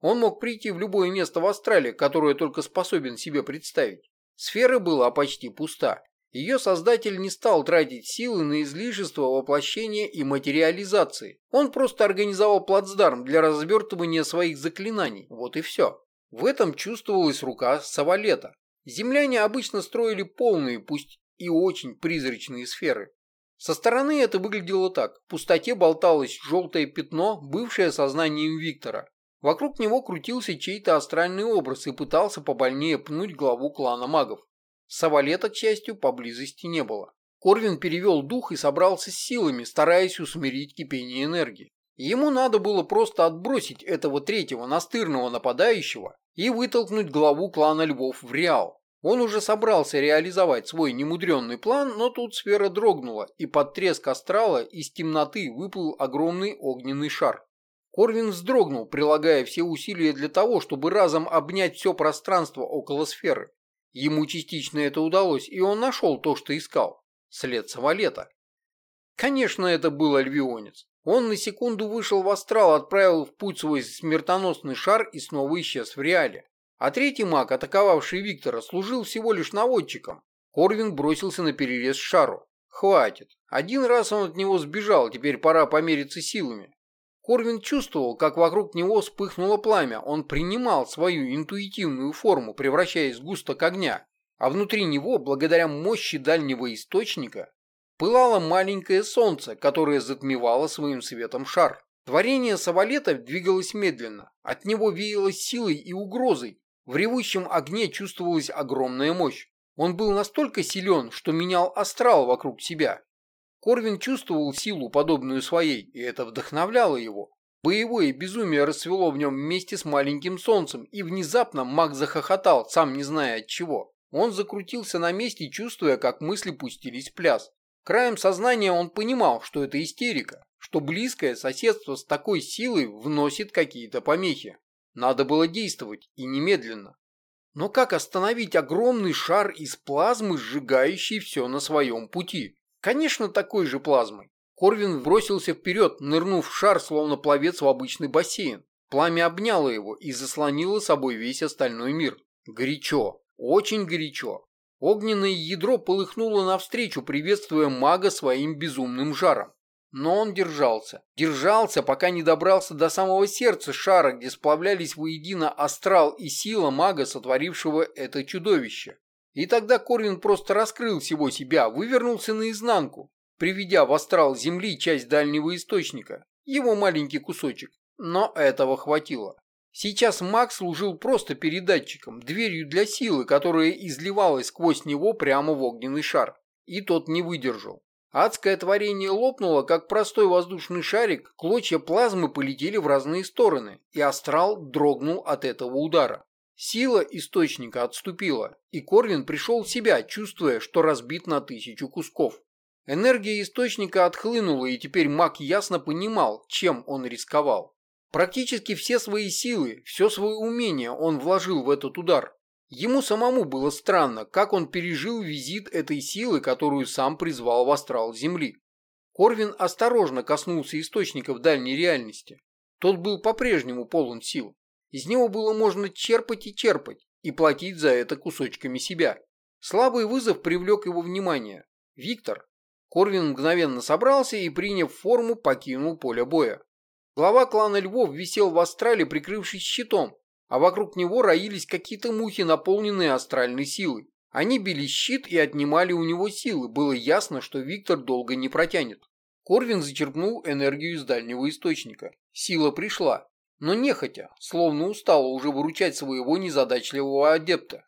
Он мог прийти в любое место в Австралии, которое только способен себе представить. Сфера была почти пуста. Ее создатель не стал тратить силы на излишество воплощения и материализации. Он просто организовал плацдарм для развертывания своих заклинаний. Вот и все. В этом чувствовалась рука Савалета. Земляне обычно строили полные, пусть и очень призрачные сферы. Со стороны это выглядело так. В пустоте болталось желтое пятно, бывшее сознанием Виктора. Вокруг него крутился чей-то астральный образ и пытался побольнее пнуть главу клана магов. Савалета, к счастью, поблизости не было. Корвин перевел дух и собрался с силами, стараясь усмирить кипение энергии. Ему надо было просто отбросить этого третьего настырного нападающего и вытолкнуть главу клана львов в реал. Он уже собрался реализовать свой немудренный план, но тут сфера дрогнула, и под треск астрала из темноты выплыл огромный огненный шар. Корвин вздрогнул, прилагая все усилия для того, чтобы разом обнять все пространство около сферы. Ему частично это удалось, и он нашел то, что искал. След Савалета. Конечно, это был альвионец. Он на секунду вышел в астрал, отправил в путь свой смертоносный шар и снова исчез в реале. А третий маг, атаковавший Виктора, служил всего лишь наводчиком. Корвин бросился на перерез шару. Хватит. Один раз он от него сбежал, теперь пора помериться силами. Корвин чувствовал, как вокруг него вспыхнуло пламя. Он принимал свою интуитивную форму, превращаясь в густок огня. А внутри него, благодаря мощи дальнего источника, пылало маленькое солнце, которое затмевало своим светом шар. Творение Савалета двигалось медленно. От него веяло силой и угрозой. В ревущем огне чувствовалась огромная мощь. Он был настолько силен, что менял астрал вокруг себя. Корвин чувствовал силу, подобную своей, и это вдохновляло его. Боевое безумие расцвело в нем вместе с маленьким солнцем, и внезапно маг захохотал, сам не зная от чего. Он закрутился на месте, чувствуя, как мысли пустились в пляс. Краем сознания он понимал, что это истерика, что близкое соседство с такой силой вносит какие-то помехи. Надо было действовать, и немедленно. Но как остановить огромный шар из плазмы, сжигающий все на своем пути? Конечно, такой же плазмой. Корвин бросился вперед, нырнув в шар, словно пловец в обычный бассейн. Пламя обняло его и заслонило собой весь остальной мир. Горячо, очень горячо. Огненное ядро полыхнуло навстречу, приветствуя мага своим безумным жаром. Но он держался. Держался, пока не добрался до самого сердца шара, где сплавлялись воедино астрал и сила мага, сотворившего это чудовище. И тогда Корвин просто раскрыл всего себя, вывернулся наизнанку, приведя в астрал Земли часть дальнего источника, его маленький кусочек. Но этого хватило. Сейчас маг служил просто передатчиком, дверью для силы, которая изливалась сквозь него прямо в огненный шар. И тот не выдержал. Адское творение лопнуло, как простой воздушный шарик, клочья плазмы полетели в разные стороны, и астрал дрогнул от этого удара. Сила источника отступила, и Корвин пришел в себя, чувствуя, что разбит на тысячу кусков. Энергия источника отхлынула, и теперь маг ясно понимал, чем он рисковал. Практически все свои силы, все свое умение он вложил в этот удар. Ему самому было странно, как он пережил визит этой силы, которую сам призвал в астрал Земли. Корвин осторожно коснулся источника в дальней реальности. Тот был по-прежнему полон сил. Из него было можно черпать и черпать, и платить за это кусочками себя. Слабый вызов привлек его внимание. Виктор, Корвин мгновенно собрался и, приняв форму, покинул поле боя. Глава клана Львов висел в астрале, прикрывшись щитом, а вокруг него роились какие-то мухи, наполненные астральной силой. Они били щит и отнимали у него силы. Было ясно, что Виктор долго не протянет. Корвин зачерпнул энергию из дальнего источника. Сила пришла, но нехотя, словно устала уже выручать своего незадачливого адепта.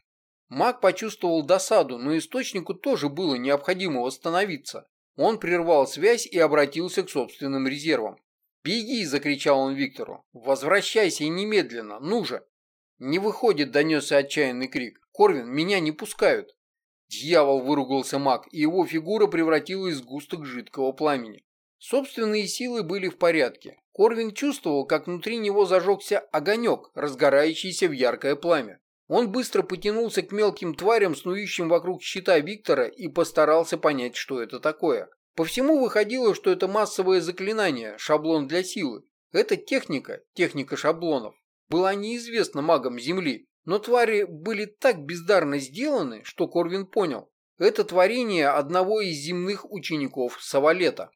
Маг почувствовал досаду, но источнику тоже было необходимо восстановиться. Он прервал связь и обратился к собственным резервам. «Беги!» – закричал он Виктору. «Возвращайся и немедленно! Ну же!» «Не выходит!» – донесся отчаянный крик. «Корвин, меня не пускают!» Дьявол выругался маг, и его фигура превратилась в сгусток жидкого пламени. Собственные силы были в порядке. Корвин чувствовал, как внутри него зажегся огонек, разгорающийся в яркое пламя. Он быстро потянулся к мелким тварям, снующим вокруг щита Виктора, и постарался понять, что это такое. По всему выходило, что это массовое заклинание, шаблон для силы. Эта техника, техника шаблонов, была неизвестна магам Земли, но твари были так бездарно сделаны, что Корвин понял. Это творение одного из земных учеников Савалета.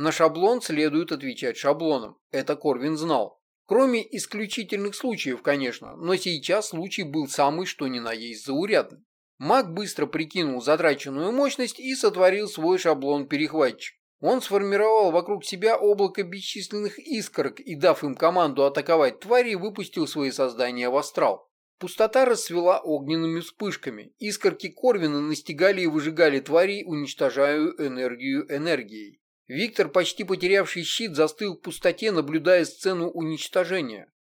На шаблон следует отвечать шаблоном, это Корвин знал. Кроме исключительных случаев, конечно, но сейчас случай был самый что ни на есть заурядный. Маг быстро прикинул затраченную мощность и сотворил свой шаблон-перехватчик. Он сформировал вокруг себя облако бесчисленных искорок и, дав им команду атаковать твари, выпустил свои создания в астрал. Пустота расцвела огненными вспышками. Искорки Корвина настигали и выжигали тварей, уничтожая энергию энергией. Виктор, почти потерявший щит, застыл в пустоте, наблюдая сцену уничтожения.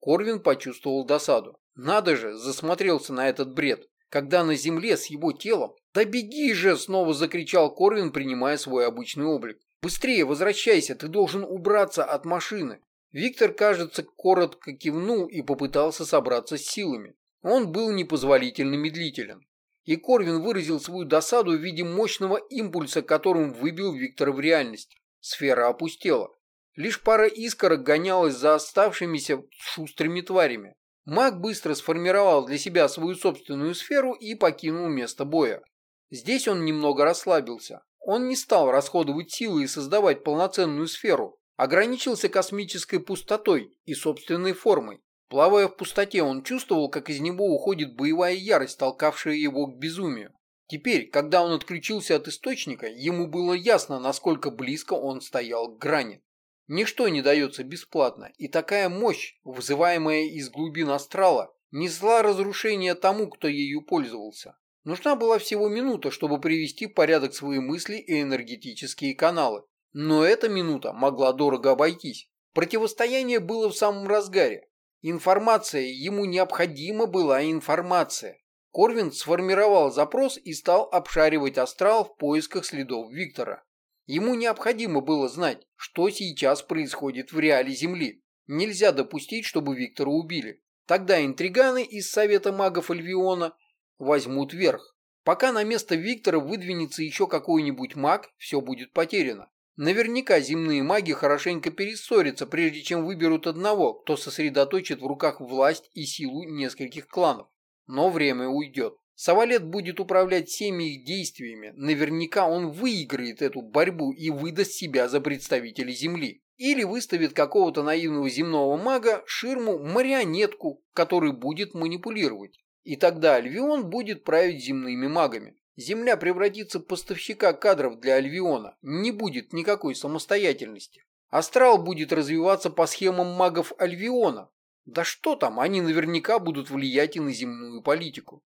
Корвин почувствовал досаду. Надо же, засмотрелся на этот бред. Когда на земле с его телом... «Да беги же!» — снова закричал Корвин, принимая свой обычный облик. «Быстрее возвращайся, ты должен убраться от машины!» Виктор, кажется, коротко кивнул и попытался собраться с силами. Он был непозволительно медлителен и Корвин выразил свою досаду в виде мощного импульса, которым выбил Виктора в реальность. Сфера опустела. Лишь пара искорок гонялась за оставшимися шустрыми тварями. Маг быстро сформировал для себя свою собственную сферу и покинул место боя. Здесь он немного расслабился. Он не стал расходовать силы и создавать полноценную сферу, ограничился космической пустотой и собственной формой. Плавая в пустоте, он чувствовал, как из него уходит боевая ярость, толкавшая его к безумию. Теперь, когда он отключился от источника, ему было ясно, насколько близко он стоял к грани. Ничто не дается бесплатно, и такая мощь, вызываемая из глубин астрала, несла разрушение тому, кто ею пользовался. Нужна была всего минута, чтобы привести в порядок свои мысли и энергетические каналы. Но эта минута могла дорого обойтись. Противостояние было в самом разгаре. Информация, ему необходима была информация. Корвин сформировал запрос и стал обшаривать астрал в поисках следов Виктора. Ему необходимо было знать, что сейчас происходит в реале Земли. Нельзя допустить, чтобы Виктора убили. Тогда интриганы из Совета магов Альвиона возьмут верх. Пока на место Виктора выдвинется еще какой-нибудь маг, все будет потеряно. Наверняка земные маги хорошенько перессорятся, прежде чем выберут одного, кто сосредоточит в руках власть и силу нескольких кланов. Но время уйдет. Савалет будет управлять всеми их действиями. Наверняка он выиграет эту борьбу и выдаст себя за представителей Земли. Или выставит какого-то наивного земного мага ширму марионетку, который будет манипулировать. И тогда Альвион будет править земными магами. Земля превратится в поставщика кадров для Альвиона, не будет никакой самостоятельности. Астрал будет развиваться по схемам магов Альвиона. Да что там, они наверняка будут влиять и на земную политику.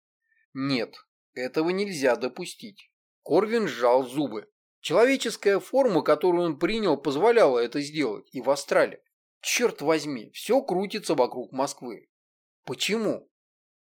Нет, этого нельзя допустить. Корвин сжал зубы. Человеческая форма, которую он принял, позволяла это сделать и в Астрале. Черт возьми, все крутится вокруг Москвы. Почему?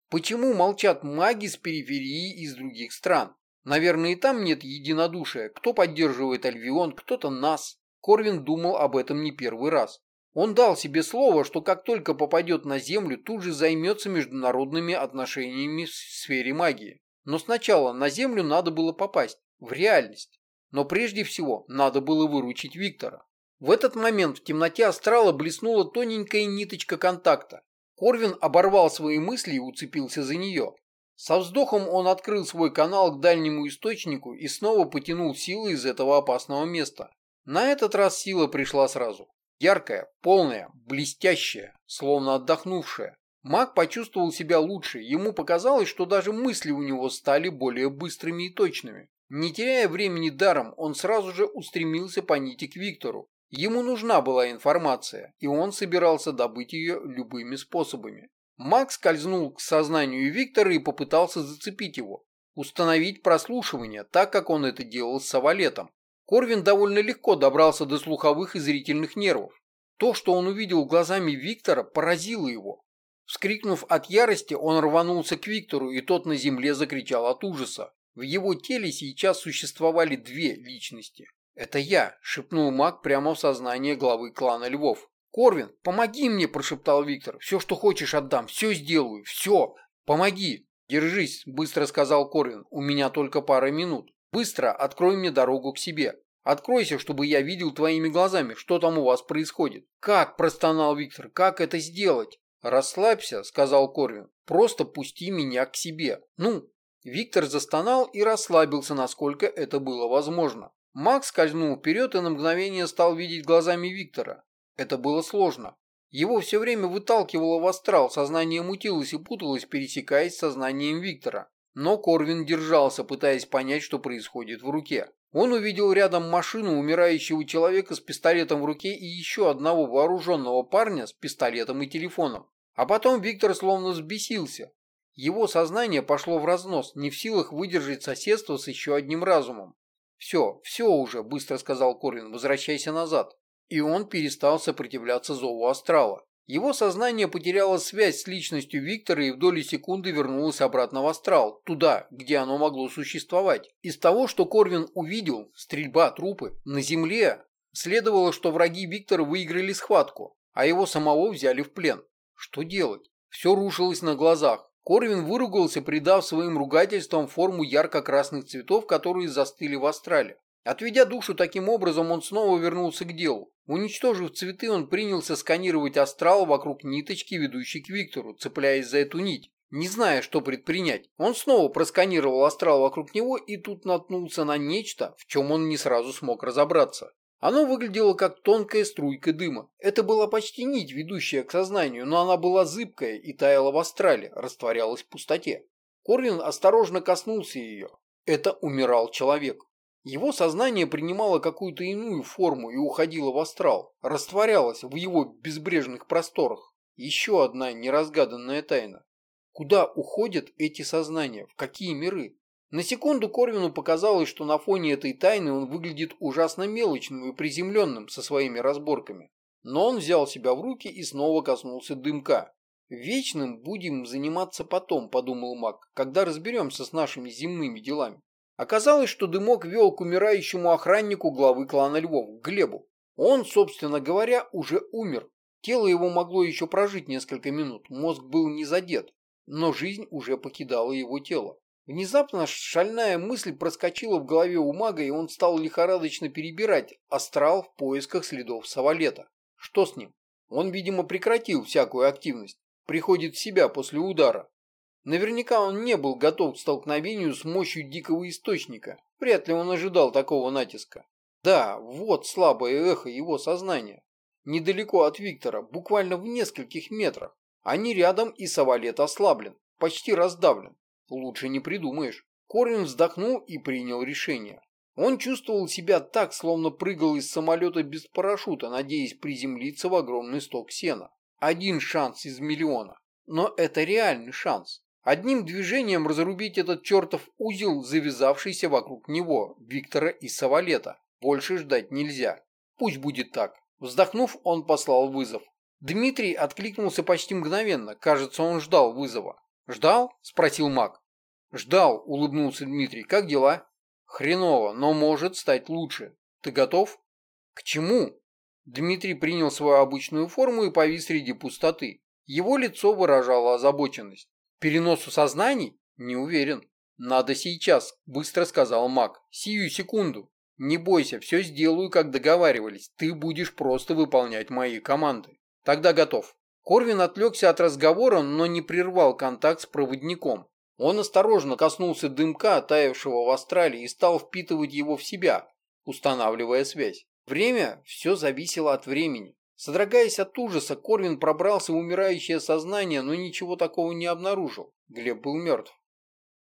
Почему молчат маги с периферии из других стран? Наверное, и там нет единодушия. Кто поддерживает Альвион, кто-то нас. Корвин думал об этом не первый раз. Он дал себе слово, что как только попадет на Землю, тут же займется международными отношениями в сфере магии. Но сначала на Землю надо было попасть, в реальность. Но прежде всего надо было выручить Виктора. В этот момент в темноте астрала блеснула тоненькая ниточка контакта. Корвин оборвал свои мысли и уцепился за нее. Со вздохом он открыл свой канал к дальнему источнику и снова потянул силы из этого опасного места. На этот раз сила пришла сразу. Яркая, полная, блестящая, словно отдохнувшая. Маг почувствовал себя лучше, ему показалось, что даже мысли у него стали более быстрыми и точными. Не теряя времени даром, он сразу же устремился по нити к Виктору, Ему нужна была информация, и он собирался добыть ее любыми способами. Макс скользнул к сознанию Виктора и попытался зацепить его, установить прослушивание, так как он это делал с Савалетом. Корвин довольно легко добрался до слуховых и зрительных нервов. То, что он увидел глазами Виктора, поразило его. Вскрикнув от ярости, он рванулся к Виктору, и тот на земле закричал от ужаса. В его теле сейчас существовали две личности. «Это я», — шепнул маг прямо в сознание главы клана Львов. «Корвин, помоги мне», — прошептал Виктор. «Все, что хочешь, отдам. Все сделаю. Все. Помоги». «Держись», — быстро сказал Корвин. «У меня только пара минут. Быстро открой мне дорогу к себе. Откройся, чтобы я видел твоими глазами, что там у вас происходит». «Как?» – простонал Виктор. «Как это сделать?» «Расслабься», – сказал Корвин. «Просто пусти меня к себе. Ну». Виктор застонал и расслабился, насколько это было возможно. Макс скользнул вперед и на мгновение стал видеть глазами Виктора. Это было сложно. Его все время выталкивало в астрал, сознание мутилось и путалось, пересекаясь с сознанием Виктора. Но Корвин держался, пытаясь понять, что происходит в руке. Он увидел рядом машину умирающего человека с пистолетом в руке и еще одного вооруженного парня с пистолетом и телефоном. А потом Виктор словно взбесился. Его сознание пошло в разнос, не в силах выдержать соседство с еще одним разумом. «Все, все уже», – быстро сказал Корвин, – «возвращайся назад». И он перестал сопротивляться зову астрала. Его сознание потеряло связь с личностью Виктора и в доли секунды вернулось обратно в астрал, туда, где оно могло существовать. Из того, что Корвин увидел, стрельба, трупы, на земле, следовало, что враги Виктора выиграли схватку, а его самого взяли в плен. Что делать? Все рушилось на глазах. Корвин выругался, придав своим ругательствам форму ярко-красных цветов, которые застыли в астрале. Отведя душу таким образом, он снова вернулся к делу. Уничтожив цветы, он принялся сканировать астрал вокруг ниточки, ведущей к Виктору, цепляясь за эту нить. Не зная, что предпринять, он снова просканировал астрал вокруг него и тут наткнулся на нечто, в чем он не сразу смог разобраться. Оно выглядело как тонкая струйка дыма. Это была почти нить, ведущая к сознанию, но она была зыбкая и таяла в астрале, растворялась в пустоте. Корвин осторожно коснулся ее. Это умирал человек. Его сознание принимало какую-то иную форму и уходило в астрал, растворялось в его безбрежных просторах. Еще одна неразгаданная тайна. Куда уходят эти сознания? В какие миры? На секунду Корвину показалось, что на фоне этой тайны он выглядит ужасно мелочным и приземленным со своими разборками. Но он взял себя в руки и снова коснулся дымка. «Вечным будем заниматься потом», – подумал маг, – «когда разберемся с нашими земными делами». Оказалось, что дымок вел к умирающему охраннику главы клана Львов, Глебу. Он, собственно говоря, уже умер. Тело его могло еще прожить несколько минут, мозг был не задет, но жизнь уже покидала его тело. Внезапно шальная мысль проскочила в голове у мага, и он стал лихорадочно перебирать астрал в поисках следов Савалета. Что с ним? Он, видимо, прекратил всякую активность, приходит в себя после удара. Наверняка он не был готов к столкновению с мощью дикого источника. Вряд ли он ожидал такого натиска. Да, вот слабое эхо его сознания. Недалеко от Виктора, буквально в нескольких метрах. Они рядом, и Савалет ослаблен, почти раздавлен. Лучше не придумаешь. Корвин вздохнул и принял решение. Он чувствовал себя так, словно прыгал из самолета без парашюта, надеясь приземлиться в огромный сток сена. Один шанс из миллиона. Но это реальный шанс. Одним движением разрубить этот чертов узел, завязавшийся вокруг него, Виктора и Савалета. Больше ждать нельзя. Пусть будет так. Вздохнув, он послал вызов. Дмитрий откликнулся почти мгновенно. Кажется, он ждал вызова. «Ждал?» – спросил маг. «Ждал», – улыбнулся Дмитрий. «Как дела?» «Хреново, но может стать лучше. Ты готов?» «К чему?» Дмитрий принял свою обычную форму и повис среди пустоты. Его лицо выражало озабоченность. «Переносу сознаний? Не уверен». «Надо сейчас», – быстро сказал маг. «Сию секунду. Не бойся, все сделаю, как договаривались. Ты будешь просто выполнять мои команды. Тогда готов». Корвин отвлекся от разговора, но не прервал контакт с проводником. Он осторожно коснулся дымка, таявшего в астрале, и стал впитывать его в себя, устанавливая связь. Время все зависело от времени. Содрогаясь от ужаса, Корвин пробрался в умирающее сознание, но ничего такого не обнаружил. Глеб был мертв.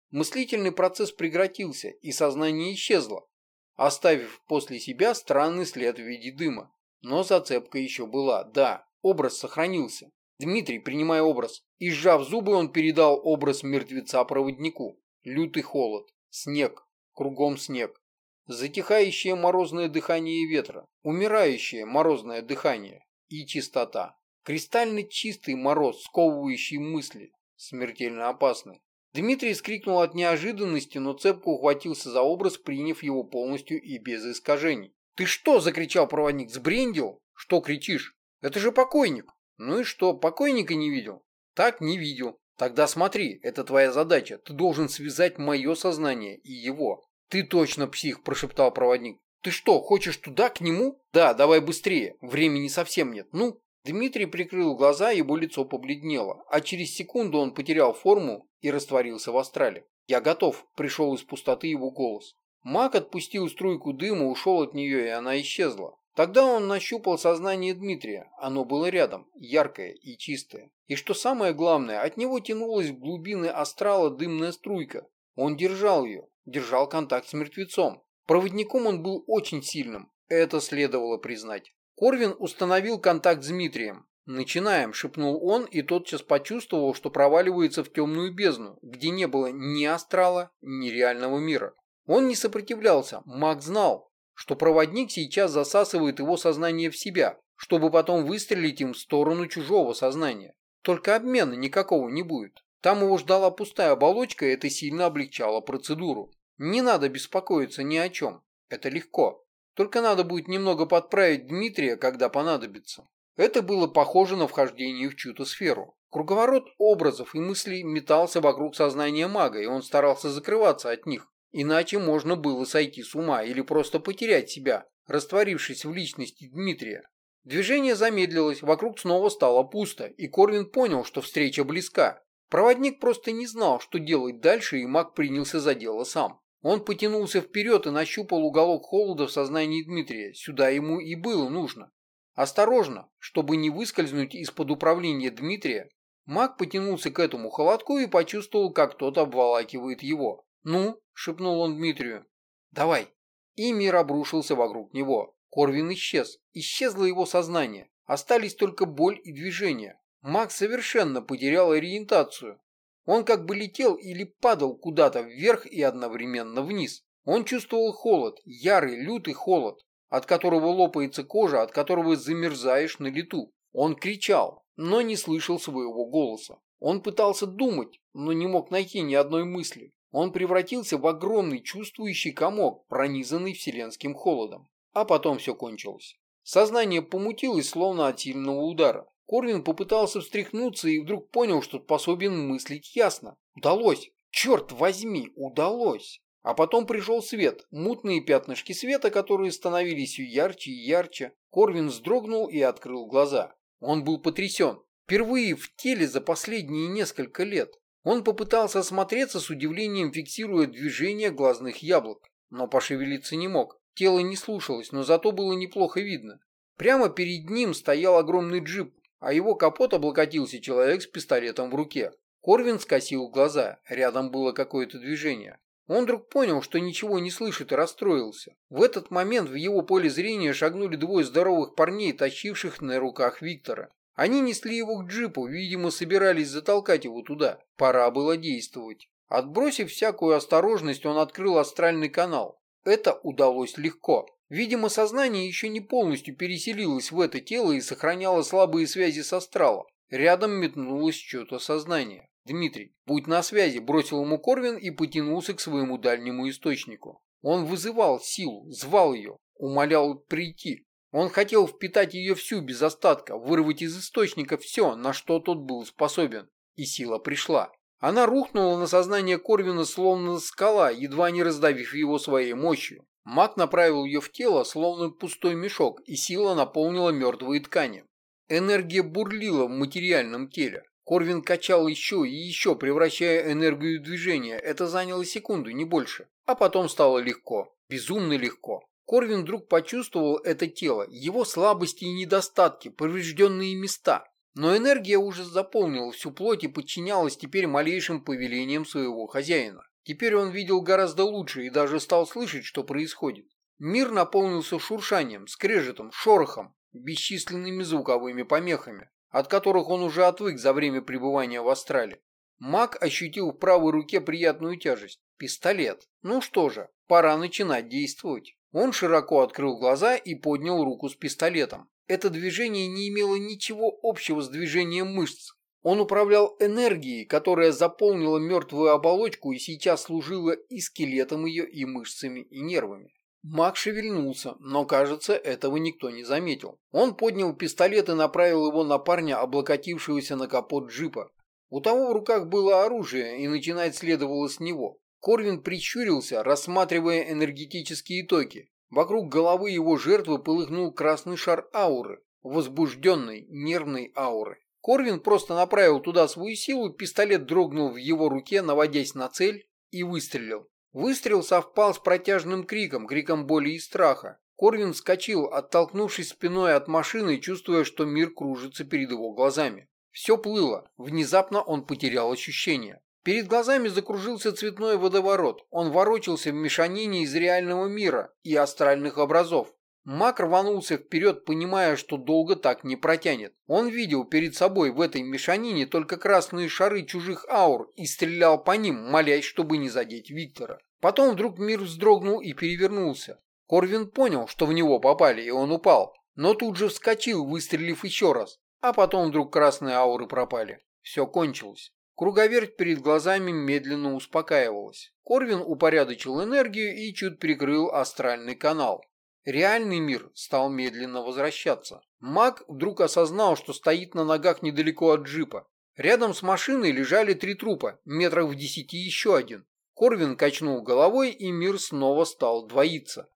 Мыслительный процесс прекратился, и сознание исчезло, оставив после себя странный след в виде дыма. Но зацепка еще была, да, образ сохранился. Дмитрий, принимая образ, и сжав зубы, он передал образ мертвеца проводнику. Лютый холод, снег, кругом снег. Затихающее морозное дыхание ветра, умирающее морозное дыхание и чистота. Кристально чистый мороз, сковывающий мысли, смертельно опасный. Дмитрий скрикнул от неожиданности, но цепко ухватился за образ, приняв его полностью и без искажений. «Ты что?» – закричал проводник. «Сбрендил? Что кричишь? Это же покойник!» Ну и что, покойника не видел? Так, не видел. Тогда смотри, это твоя задача. Ты должен связать мое сознание и его. Ты точно псих, прошептал проводник. Ты что, хочешь туда, к нему? Да, давай быстрее. Времени совсем нет. Ну, Дмитрий прикрыл глаза, его лицо побледнело, а через секунду он потерял форму и растворился в астрале. «Я готов», – пришел из пустоты его голос. Маг отпустил струйку дыма, ушел от нее, и она исчезла. Тогда он нащупал сознание Дмитрия. Оно было рядом, яркое и чистое. И что самое главное, от него тянулась в глубины астрала дымная струйка. Он держал ее, держал контакт с мертвецом. Проводником он был очень сильным, это следовало признать. Корвин установил контакт с Дмитрием. «Начинаем», – шепнул он, и тотчас почувствовал, что проваливается в темную бездну, где не было ни астрала, ни реального мира. Он не сопротивлялся, маг знал, что проводник сейчас засасывает его сознание в себя, чтобы потом выстрелить им в сторону чужого сознания. Только обмена никакого не будет. Там его ждала пустая оболочка, и это сильно облегчало процедуру. Не надо беспокоиться ни о чем. Это легко. Только надо будет немного подправить Дмитрия, когда понадобится. Это было похоже на вхождение в чью-то сферу. Круговорот образов и мыслей метался вокруг сознания мага, и он старался закрываться от них, Иначе можно было сойти с ума или просто потерять себя, растворившись в личности Дмитрия. Движение замедлилось, вокруг снова стало пусто, и Корвин понял, что встреча близка. Проводник просто не знал, что делать дальше, и маг принялся за дело сам. Он потянулся вперед и нащупал уголок холода в сознании Дмитрия. Сюда ему и было нужно. Осторожно, чтобы не выскользнуть из-под управления Дмитрия, маг потянулся к этому холодку и почувствовал, как тот обволакивает его. «Ну?» – шепнул он Дмитрию. «Давай». И мир обрушился вокруг него. Корвин исчез. Исчезло его сознание. Остались только боль и движение. Макс совершенно потерял ориентацию. Он как бы летел или падал куда-то вверх и одновременно вниз. Он чувствовал холод, ярый, лютый холод, от которого лопается кожа, от которого замерзаешь на лету. Он кричал, но не слышал своего голоса. Он пытался думать, но не мог найти ни одной мысли. Он превратился в огромный чувствующий комок, пронизанный вселенским холодом. А потом все кончилось. Сознание помутилось, словно от сильного удара. Корвин попытался встряхнуться и вдруг понял, что способен мыслить ясно. Удалось. Черт возьми, удалось! А потом пришел свет, мутные пятнышки света, которые становились все ярче и ярче. Корвин вздрогнул и открыл глаза. Он был потрясен. Впервые в теле за последние несколько лет. Он попытался осмотреться с удивлением, фиксируя движение глазных яблок, но пошевелиться не мог. Тело не слушалось, но зато было неплохо видно. Прямо перед ним стоял огромный джип, а его капот облокотился человек с пистолетом в руке. Корвин скосил глаза, рядом было какое-то движение. Он вдруг понял, что ничего не слышит и расстроился. В этот момент в его поле зрения шагнули двое здоровых парней, тащивших на руках Виктора. Они несли его к джипу, видимо, собирались затолкать его туда. Пора было действовать. Отбросив всякую осторожность, он открыл астральный канал. Это удалось легко. Видимо, сознание еще не полностью переселилось в это тело и сохраняло слабые связи с астралом. Рядом метнулось что-то сознание. «Дмитрий, будь на связи», бросил ему Корвин и потянулся к своему дальнему источнику. Он вызывал силу, звал ее, умолял прийти. Он хотел впитать ее всю без остатка, вырвать из источника все, на что тот был способен. И сила пришла. Она рухнула на сознание Корвина словно скала, едва не раздавив его своей мощью. Маг направил ее в тело, словно пустой мешок, и сила наполнила мертвые ткани. Энергия бурлила в материальном теле. Корвин качал еще и еще, превращая энергию в движение. Это заняло секунду, не больше. А потом стало легко. Безумно легко. Корвин вдруг почувствовал это тело, его слабости и недостатки, поврежденные места. Но энергия уже заполнила всю плоть и подчинялась теперь малейшим повелениям своего хозяина. Теперь он видел гораздо лучше и даже стал слышать, что происходит. Мир наполнился шуршанием, скрежетом, шорохом, бесчисленными звуковыми помехами от которых он уже отвык за время пребывания в Астрале. Маг ощутил в правой руке приятную тяжесть. Пистолет. Ну что же, пора начинать действовать. Он широко открыл глаза и поднял руку с пистолетом. Это движение не имело ничего общего с движением мышц. Он управлял энергией, которая заполнила мертвую оболочку и сейчас служила и скелетом ее, и мышцами, и нервами. Маг шевельнулся, но, кажется, этого никто не заметил. Он поднял пистолет и направил его на парня, облокотившегося на капот джипа. У того в руках было оружие, и начинать следовало с него. Корвин прищурился, рассматривая энергетические токи. Вокруг головы его жертвы полыхнул красный шар ауры, возбужденной, нервной ауры. Корвин просто направил туда свою силу, пистолет дрогнул в его руке, наводясь на цель, и выстрелил. Выстрел совпал с протяжным криком, криком боли и страха. Корвин вскочил, оттолкнувшись спиной от машины, чувствуя, что мир кружится перед его глазами. Все плыло. Внезапно он потерял ощущение. Перед глазами закружился цветной водоворот. Он ворочался в мешанине из реального мира и астральных образов. Мак рванулся вперед, понимая, что долго так не протянет. Он видел перед собой в этой мешанине только красные шары чужих аур и стрелял по ним, молясь, чтобы не задеть Виктора. Потом вдруг мир вздрогнул и перевернулся. Корвин понял, что в него попали, и он упал, но тут же вскочил, выстрелив еще раз. А потом вдруг красные ауры пропали. Все кончилось. Круговерть перед глазами медленно успокаивалась. Корвин упорядочил энергию и чуть прикрыл астральный канал. Реальный мир стал медленно возвращаться. Маг вдруг осознал, что стоит на ногах недалеко от джипа. Рядом с машиной лежали три трупа, метрах в десяти еще один. Корвин качнул головой, и мир снова стал двоиться.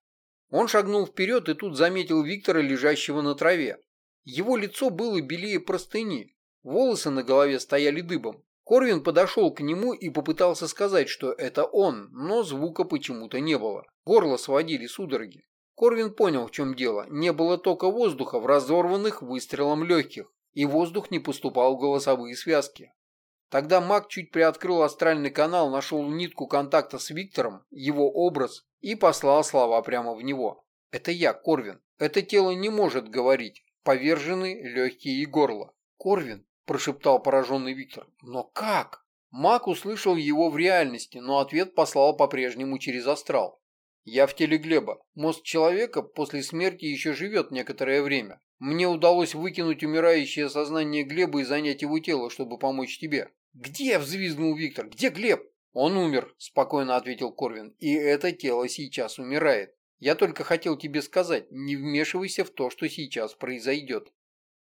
Он шагнул вперед и тут заметил Виктора, лежащего на траве. Его лицо было белее простыни, волосы на голове стояли дыбом. Корвин подошел к нему и попытался сказать, что это он, но звука почему-то не было. Горло сводили судороги. Корвин понял, в чем дело. Не было тока воздуха в разорванных выстрелом легких, и воздух не поступал в голосовые связки. Тогда маг чуть приоткрыл астральный канал, нашел нитку контакта с Виктором, его образ, и послал слова прямо в него. «Это я, Корвин. Это тело не может говорить. Повержены легкие и горло». «Корвин», – прошептал пораженный Виктор. «Но как?» Маг услышал его в реальности, но ответ послал по-прежнему через астрал. Я в теле Глеба. Мозг человека после смерти еще живет некоторое время. Мне удалось выкинуть умирающее сознание Глеба и занять его тело, чтобы помочь тебе. Где? взвизгнул Виктор. Где Глеб? Он умер, спокойно ответил Корвин. И это тело сейчас умирает. Я только хотел тебе сказать, не вмешивайся в то, что сейчас произойдет.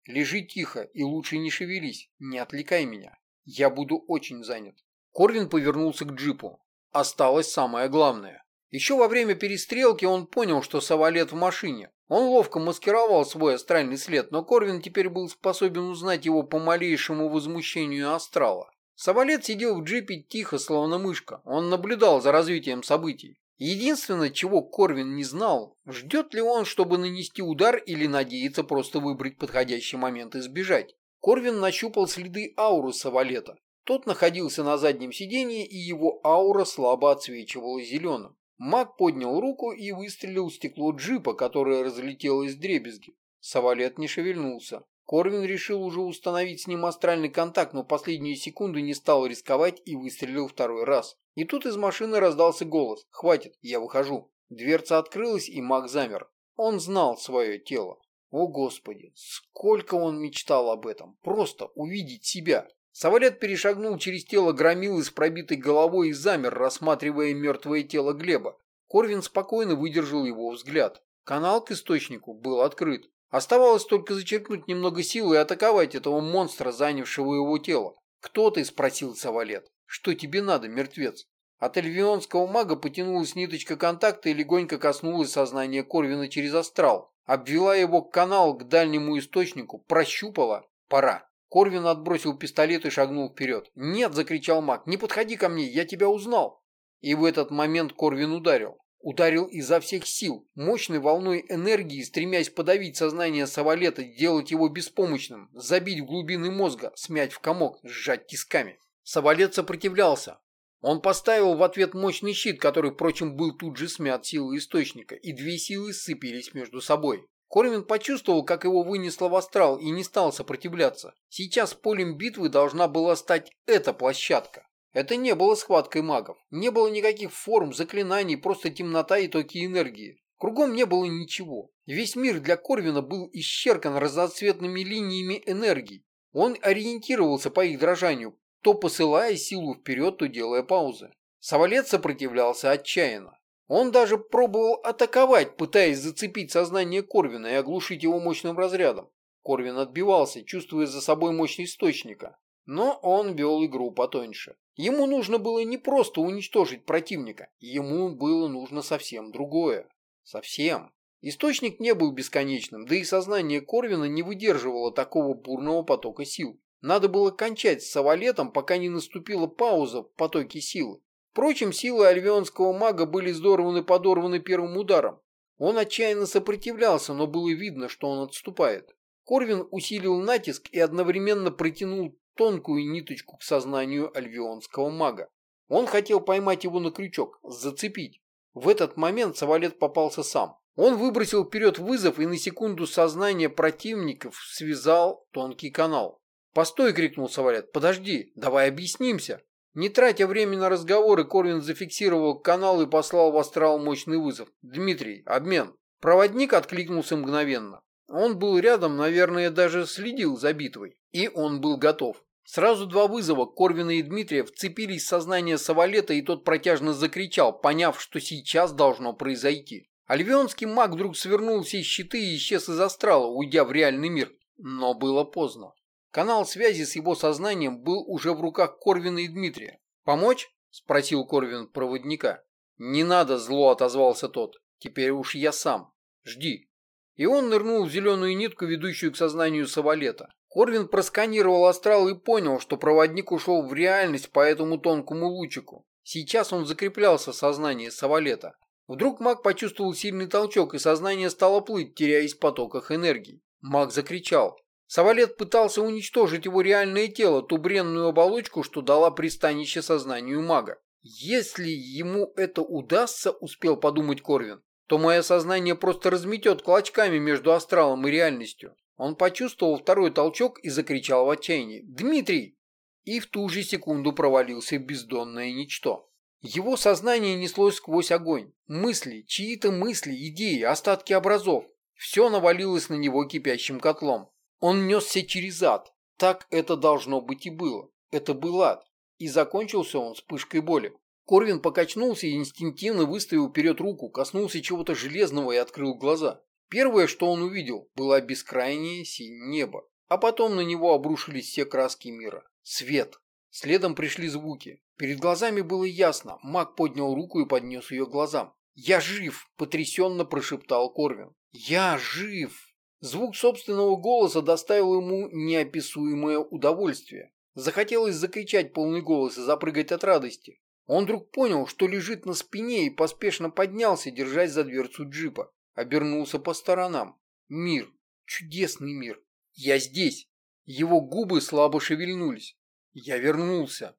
Лежи тихо и лучше не шевелись, не отвлекай меня. Я буду очень занят. Корвин повернулся к джипу. Осталось самое главное. Еще во время перестрелки он понял, что Савалет в машине. Он ловко маскировал свой астральный след, но Корвин теперь был способен узнать его по малейшему возмущению астрала. Савалет сидел в джипе тихо, словно мышка. Он наблюдал за развитием событий. Единственное, чего Корвин не знал, ждет ли он, чтобы нанести удар или надеется просто выбрать подходящий момент и сбежать. Корвин нащупал следы ауры Савалета. Тот находился на заднем сидении, и его аура слабо отсвечивала зеленым. Маг поднял руку и выстрелил в стекло джипа, которое разлетелось в дребезги. Савалет не шевельнулся. Корвин решил уже установить с ним астральный контакт, но последние секунды не стал рисковать и выстрелил второй раз. И тут из машины раздался голос. «Хватит, я выхожу». Дверца открылась, и маг замер. Он знал свое тело. О, Господи, сколько он мечтал об этом. Просто увидеть себя. Савалет перешагнул через тело громилы с пробитой головой и замер, рассматривая мертвое тело Глеба. Корвин спокойно выдержал его взгляд. Канал к источнику был открыт. Оставалось только зачерпнуть немного силы и атаковать этого монстра, занявшего его тело. «Кто ты?» – спросил Савалет. «Что тебе надо, мертвец?» От эльвионского мага потянулась ниточка контакта и легонько коснулась сознания Корвина через астрал. Обвела его канал к дальнему источнику, прощупала. Пора. Корвин отбросил пистолет и шагнул вперед. «Нет!» – закричал маг. «Не подходи ко мне, я тебя узнал!» И в этот момент Корвин ударил. Ударил изо всех сил, мощной волной энергии, стремясь подавить сознание Савалета, сделать его беспомощным, забить в глубины мозга, смять в комок, сжать тисками. Савалет сопротивлялся. Он поставил в ответ мощный щит, который, впрочем, был тут же смят силой источника, и две силы сцепились между собой. Корвин почувствовал, как его вынесло в астрал и не стал сопротивляться. Сейчас полем битвы должна была стать эта площадка. Это не было схваткой магов. Не было никаких форм, заклинаний, просто темнота и токи энергии. Кругом не было ничего. Весь мир для Корвина был исчеркан разноцветными линиями энергии. Он ориентировался по их дрожанию, то посылая силу вперед, то делая паузы. Савалет сопротивлялся отчаянно. Он даже пробовал атаковать, пытаясь зацепить сознание Корвина и оглушить его мощным разрядом. Корвин отбивался, чувствуя за собой мощь источника. Но он вел игру потоньше. Ему нужно было не просто уничтожить противника, ему было нужно совсем другое. Совсем. Источник не был бесконечным, да и сознание Корвина не выдерживало такого бурного потока сил. Надо было кончать с Савалетом, пока не наступила пауза в потоке силы. Впрочем, силы альвионского мага были здорово подорваны первым ударом. Он отчаянно сопротивлялся, но было видно, что он отступает. Корвин усилил натиск и одновременно протянул тонкую ниточку к сознанию альвионского мага. Он хотел поймать его на крючок, зацепить. В этот момент Савалет попался сам. Он выбросил вперед вызов и на секунду сознание противников связал тонкий канал. «Постой!» — крикнул Савалет. «Подожди, давай объяснимся!» Не тратя время на разговоры, Корвин зафиксировал канал и послал в астрал мощный вызов. «Дмитрий, обмен!» Проводник откликнулся мгновенно. Он был рядом, наверное, даже следил за битвой. И он был готов. Сразу два вызова Корвина и Дмитрия вцепились в сознание Савалета, и тот протяжно закричал, поняв, что сейчас должно произойти. Альвионский маг вдруг свернул все щиты и исчез из астрала, уйдя в реальный мир. Но было поздно. Канал связи с его сознанием был уже в руках Корвина и Дмитрия. «Помочь?» – спросил Корвин проводника. «Не надо, зло», – отозвался тот. «Теперь уж я сам. Жди». И он нырнул в зеленую нитку, ведущую к сознанию Савалета. Корвин просканировал астрал и понял, что проводник ушел в реальность по этому тонкому лучику. Сейчас он закреплялся в сознании Савалета. Вдруг маг почувствовал сильный толчок, и сознание стало плыть, теряясь в потоках энергии. Маг закричал. Савалет пытался уничтожить его реальное тело, ту бренную оболочку, что дала пристанище сознанию мага. Если ему это удастся, успел подумать Корвин, то мое сознание просто разметет клочками между астралом и реальностью. Он почувствовал второй толчок и закричал в отчаянии «Дмитрий!» и в ту же секунду провалился в бездонное ничто. Его сознание неслось сквозь огонь. Мысли, чьи-то мысли, идеи, остатки образов. Все навалилось на него кипящим котлом. Он несся через ад. Так это должно быть и было. Это был ад. И закончился он вспышкой боли. Корвин покачнулся и инстинктивно выставил вперед руку, коснулся чего-то железного и открыл глаза. Первое, что он увидел, было бескрайнее синее небо, а потом на него обрушились все краски мира. Свет. Следом пришли звуки. Перед глазами было ясно. Маг поднял руку и поднес ее глазам. «Я жив!» – потрясенно прошептал Корвин. «Я жив!» Звук собственного голоса доставил ему неописуемое удовольствие. Захотелось закричать полный голос и запрыгать от радости. Он вдруг понял, что лежит на спине и поспешно поднялся, держась за дверцу джипа. Обернулся по сторонам. Мир. Чудесный мир. Я здесь. Его губы слабо шевельнулись. Я вернулся.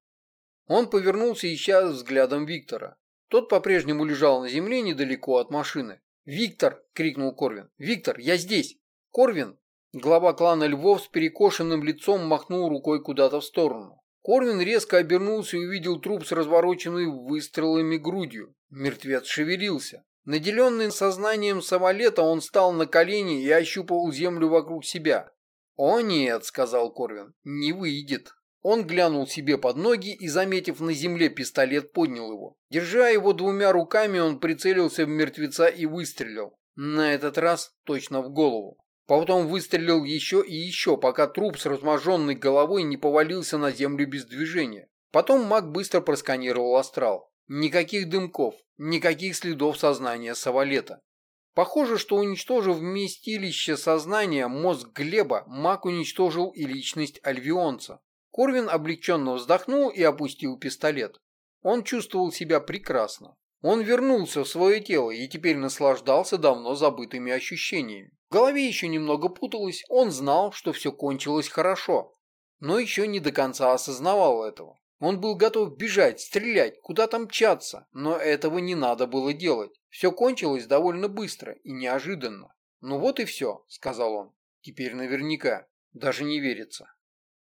Он повернулся, ища взглядом Виктора. Тот по-прежнему лежал на земле недалеко от машины. «Виктор!» – крикнул Корвин. «Виктор, я здесь!» Корвин, глава клана Львов с перекошенным лицом, махнул рукой куда-то в сторону. Корвин резко обернулся и увидел труп с развороченной выстрелами грудью. Мертвец шевелился. Наделенный сознанием самолета, он встал на колени и ощупывал землю вокруг себя. «О нет», — сказал Корвин, — «не выйдет». Он глянул себе под ноги и, заметив на земле пистолет, поднял его. Держа его двумя руками, он прицелился в мертвеца и выстрелил. На этот раз точно в голову. Потом выстрелил еще и еще, пока труп с разможенной головой не повалился на землю без движения. Потом маг быстро просканировал астрал. Никаких дымков, никаких следов сознания Савалета. Похоже, что уничтожив вместилище сознания мозг Глеба, маг уничтожил и личность альвионца. Корвин облегченно вздохнул и опустил пистолет. Он чувствовал себя прекрасно. Он вернулся в свое тело и теперь наслаждался давно забытыми ощущениями. В голове еще немного путалось, он знал, что все кончилось хорошо, но еще не до конца осознавал этого. Он был готов бежать, стрелять, куда-то мчаться, но этого не надо было делать. Все кончилось довольно быстро и неожиданно. «Ну вот и все», — сказал он. «Теперь наверняка. Даже не верится».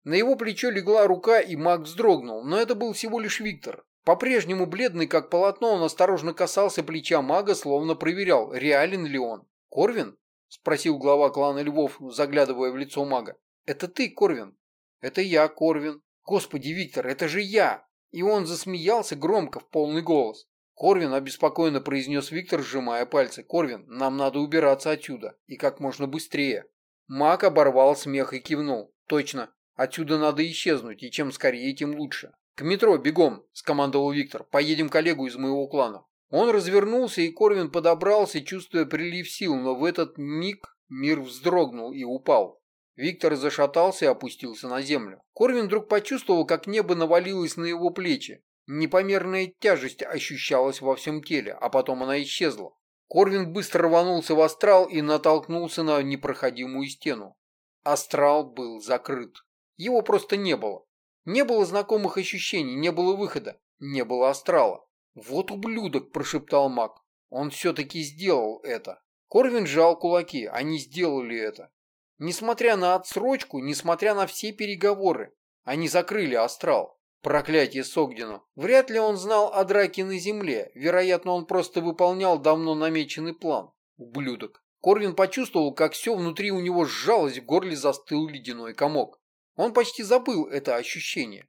На его плечо легла рука, и маг вздрогнул, но это был всего лишь Виктор. По-прежнему бледный, как полотно, он осторожно касался плеча мага, словно проверял, реален ли он. «Корвин?» – спросил глава клана Львов, заглядывая в лицо мага. «Это ты, Корвин?» «Это я, Корвин». «Господи, Виктор, это же я!» И он засмеялся громко, в полный голос. «Корвин», – обеспокоенно произнес Виктор, сжимая пальцы. «Корвин, нам надо убираться отсюда. И как можно быстрее». Маг оборвал смех и кивнул. «Точно. Отсюда надо исчезнуть, и чем скорее, тем лучше. «К метро, бегом!» – скомандовал Виктор. «Поедем коллегу из моего клана». Он развернулся, и Корвин подобрался, чувствуя прилив сил, но в этот миг мир вздрогнул и упал. Виктор зашатался и опустился на землю. Корвин вдруг почувствовал, как небо навалилось на его плечи. Непомерная тяжесть ощущалась во всем теле, а потом она исчезла. Корвин быстро рванулся в астрал и натолкнулся на непроходимую стену. Астрал был закрыт. Его просто не было. Не было знакомых ощущений, не было выхода, не было астрала. «Вот ублюдок!» – прошептал маг. «Он все-таки сделал это!» Корвин сжал кулаки, они сделали это. Несмотря на отсрочку, несмотря на все переговоры, они закрыли астрал. Проклятие Согдину. Вряд ли он знал о драке на земле. Вероятно, он просто выполнял давно намеченный план. Ублюдок. Корвин почувствовал, как все внутри у него сжалось, в горле застыл ледяной комок. Он почти забыл это ощущение.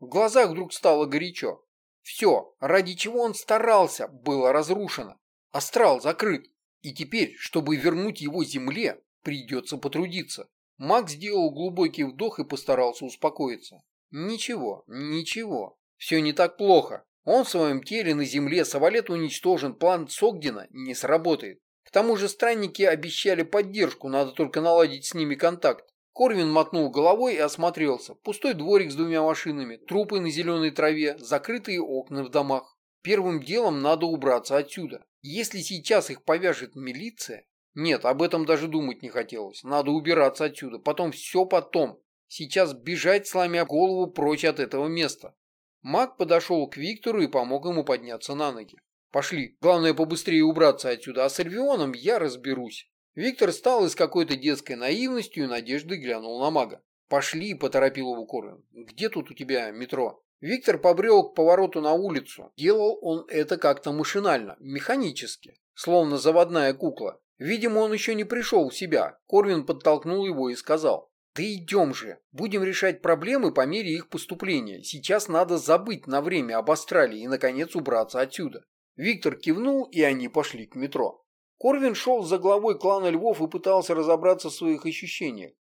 В глазах вдруг стало горячо. Все, ради чего он старался, было разрушено. Астрал закрыт. И теперь, чтобы вернуть его земле, придется потрудиться. Макс сделал глубокий вдох и постарался успокоиться. Ничего, ничего. Все не так плохо. Он в своем теле на земле, Савалет уничтожен, план Согдина не сработает. К тому же странники обещали поддержку, надо только наладить с ними контакт. Корвин мотнул головой и осмотрелся. Пустой дворик с двумя машинами, трупы на зеленой траве, закрытые окна в домах. Первым делом надо убраться отсюда. Если сейчас их повяжет милиция... Нет, об этом даже думать не хотелось. Надо убираться отсюда. Потом все потом. Сейчас бежать, сломя голову, прочь от этого места. Маг подошел к Виктору и помог ему подняться на ноги. Пошли. Главное побыстрее убраться отсюда, а с Альвионом я разберусь. Виктор стал и с какой-то детской наивностью и надеждой глянул на мага. «Пошли», — поторопил его Корвин. «Где тут у тебя метро?» Виктор побрел к повороту на улицу. Делал он это как-то машинально, механически, словно заводная кукла. Видимо, он еще не пришел в себя. Корвин подтолкнул его и сказал. «Да идем же. Будем решать проблемы по мере их поступления. Сейчас надо забыть на время об Австралии и, наконец, убраться отсюда». Виктор кивнул, и они пошли к метро. Корвин шел за главой клана львов и пытался разобраться в своих ощущениях.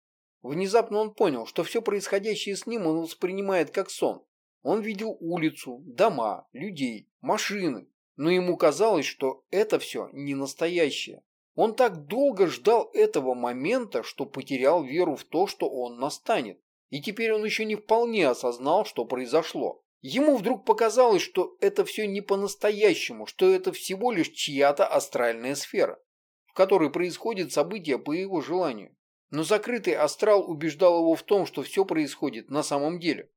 Внезапно он понял, что все происходящее с ним он воспринимает как сон. Он видел улицу, дома, людей, машины, но ему казалось, что это все не настоящее. Он так долго ждал этого момента, что потерял веру в то, что он настанет. И теперь он еще не вполне осознал, что произошло. Ему вдруг показалось, что это все не по-настоящему, что это всего лишь чья-то астральная сфера, в которой происходят события по его желанию. Но закрытый астрал убеждал его в том, что все происходит на самом деле.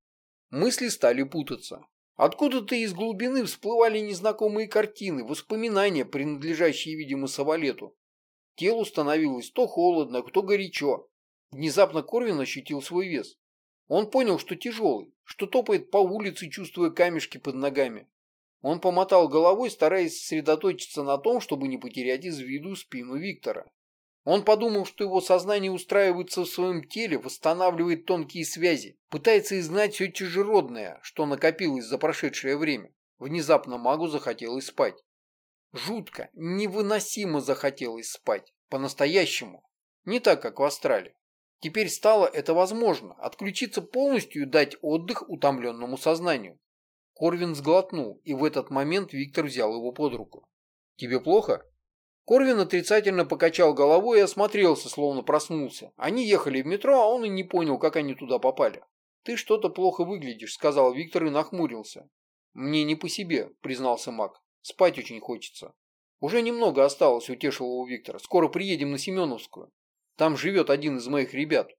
Мысли стали путаться. Откуда-то из глубины всплывали незнакомые картины, воспоминания, принадлежащие, видимо, Савалету. Телу становилось то холодно, то горячо. Внезапно Корвин ощутил свой вес. Он понял, что тяжелый, что топает по улице, чувствуя камешки под ногами. Он помотал головой, стараясь сосредоточиться на том, чтобы не потерять из виду спину Виктора. Он подумал, что его сознание устраивается в своем теле, восстанавливает тонкие связи, пытается изгнать все чужеродное, что накопилось за прошедшее время. Внезапно магу захотелось спать. Жутко, невыносимо захотелось спать. По-настоящему. Не так, как в Астрале. Теперь стало это возможно, отключиться полностью и дать отдых утомленному сознанию. Корвин сглотнул, и в этот момент Виктор взял его под руку. «Тебе плохо?» Корвин отрицательно покачал головой и осмотрелся, словно проснулся. Они ехали в метро, а он и не понял, как они туда попали. «Ты что-то плохо выглядишь», — сказал Виктор и нахмурился. «Мне не по себе», — признался Мак. «Спать очень хочется». «Уже немного осталось», — утешил его Виктор. «Скоро приедем на Семеновскую». Там живет один из моих ребят.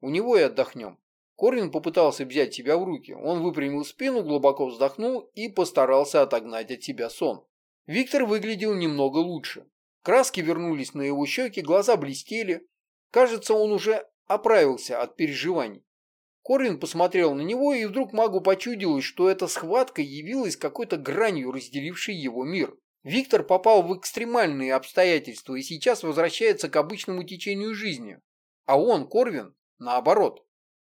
У него и отдохнем. Корвин попытался взять себя в руки. Он выпрямил спину, глубоко вздохнул и постарался отогнать от себя сон. Виктор выглядел немного лучше. Краски вернулись на его щеки, глаза блестели. Кажется, он уже оправился от переживаний. Корвин посмотрел на него, и вдруг магу почудилось, что эта схватка явилась какой-то гранью, разделившей его мир. Виктор попал в экстремальные обстоятельства и сейчас возвращается к обычному течению жизни. А он, Корвин, наоборот.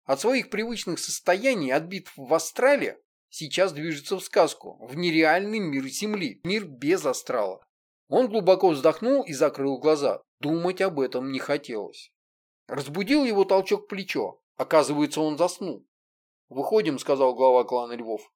От своих привычных состояний, отбит в астрале, сейчас движется в сказку, в нереальный мир Земли, мир без астрала. Он глубоко вздохнул и закрыл глаза. Думать об этом не хотелось. Разбудил его толчок плечо. Оказывается, он заснул. «Выходим», — сказал глава клана Львов.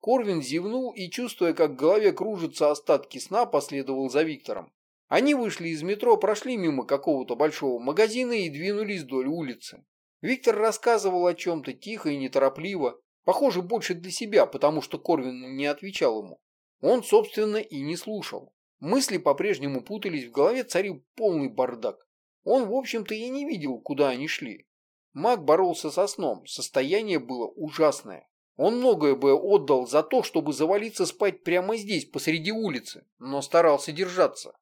Корвин зевнул и, чувствуя, как в голове кружатся остатки сна, последовал за Виктором. Они вышли из метро, прошли мимо какого-то большого магазина и двинулись вдоль улицы. Виктор рассказывал о чем-то тихо и неторопливо, похоже, больше для себя, потому что Корвин не отвечал ему. Он, собственно, и не слушал. Мысли по-прежнему путались, в голове царил полный бардак. Он, в общем-то, и не видел, куда они шли. Маг боролся со сном, состояние было ужасное. Он многое бы отдал за то, чтобы завалиться спать прямо здесь, посреди улицы, но старался держаться.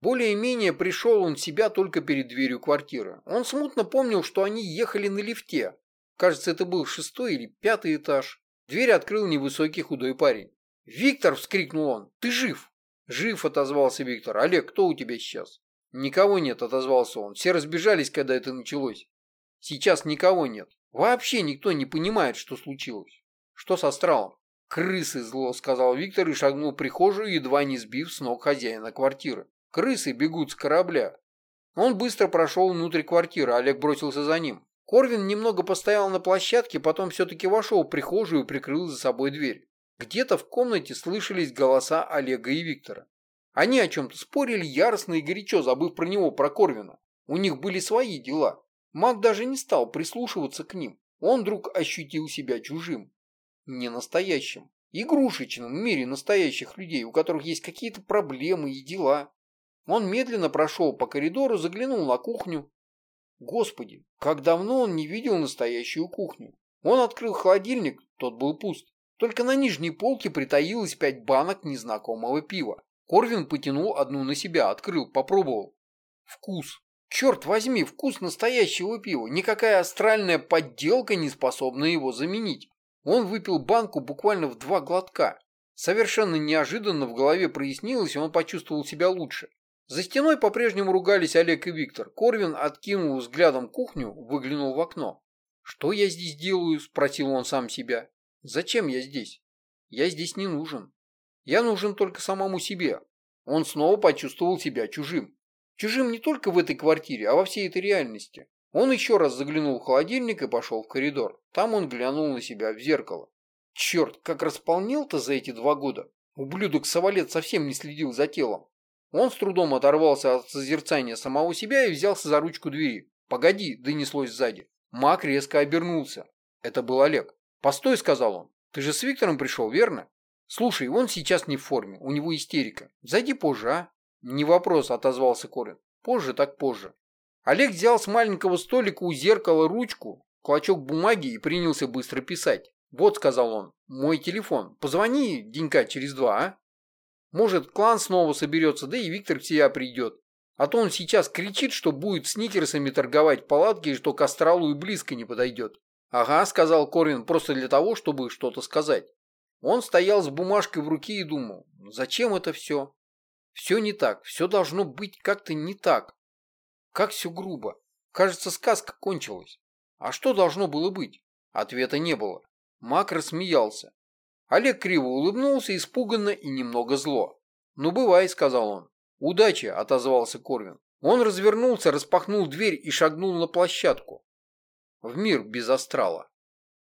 Более-менее пришел он в себя только перед дверью квартиры. Он смутно помнил, что они ехали на лифте. Кажется, это был шестой или пятый этаж. Дверь открыл невысокий худой парень. «Виктор!» – вскрикнул он. «Ты жив!» «Жив!» – отозвался Виктор. «Олег, кто у тебя сейчас?» «Никого нет», – отозвался он. «Все разбежались, когда это началось. Сейчас никого нет. Вообще никто не понимает, что случилось». Что с астралом? Крысы зло, сказал Виктор и шагнул в прихожую, едва не сбив с ног хозяина квартиры. Крысы бегут с корабля. Он быстро прошел внутрь квартиры, Олег бросился за ним. Корвин немного постоял на площадке, потом все-таки вошел в прихожую и прикрыл за собой дверь. Где-то в комнате слышались голоса Олега и Виктора. Они о чем-то спорили яростно и горячо, забыв про него, про Корвина. У них были свои дела. Маг даже не стал прислушиваться к ним. Он вдруг ощутил себя чужим не настоящем, игрушечном мире настоящих людей, у которых есть какие-то проблемы и дела. Он медленно прошел по коридору, заглянул на кухню. Господи, как давно он не видел настоящую кухню. Он открыл холодильник, тот был пуст. Только на нижней полке притаилось пять банок незнакомого пива. Корвин потянул одну на себя, открыл, попробовал. Вкус. Черт возьми, вкус настоящего пива. Никакая астральная подделка не способна его заменить. Он выпил банку буквально в два глотка. Совершенно неожиданно в голове прояснилось, и он почувствовал себя лучше. За стеной по-прежнему ругались Олег и Виктор. Корвин откинул взглядом кухню, выглянул в окно. «Что я здесь делаю?» – спросил он сам себя. «Зачем я здесь? Я здесь не нужен. Я нужен только самому себе». Он снова почувствовал себя чужим. Чужим не только в этой квартире, а во всей этой реальности. Он еще раз заглянул в холодильник и пошел в коридор. Там он глянул на себя в зеркало. Черт, как располнел-то за эти два года. Ублюдок Савалет совсем не следил за телом. Он с трудом оторвался от созерцания самого себя и взялся за ручку двери. «Погоди!» – донеслось сзади. Мак резко обернулся. Это был Олег. «Постой!» – сказал он. «Ты же с Виктором пришел, верно?» «Слушай, он сейчас не в форме, у него истерика. Зайди позже, а?» «Не вопрос», – отозвался Корин. «Позже так позже». Олег взял с маленького столика у зеркала ручку, клочок бумаги и принялся быстро писать. «Вот», – сказал он, – «мой телефон. Позвони денька через два, а?» Может, клан снова соберется, да и Виктор в себя придет. А то он сейчас кричит, что будет сникерсами торговать в палатке и что к астралу и близко не подойдет. «Ага», – сказал Корин просто для того, чтобы что-то сказать. Он стоял с бумажкой в руке и думал, зачем это все? Все не так, все должно быть как-то не так. Как все грубо. Кажется, сказка кончилась. А что должно было быть? Ответа не было. Мак рассмеялся. Олег криво улыбнулся, испуганно и немного зло. «Ну, бывай», — сказал он. «Удачи», — отозвался Корвин. Он развернулся, распахнул дверь и шагнул на площадку. В мир без астрала.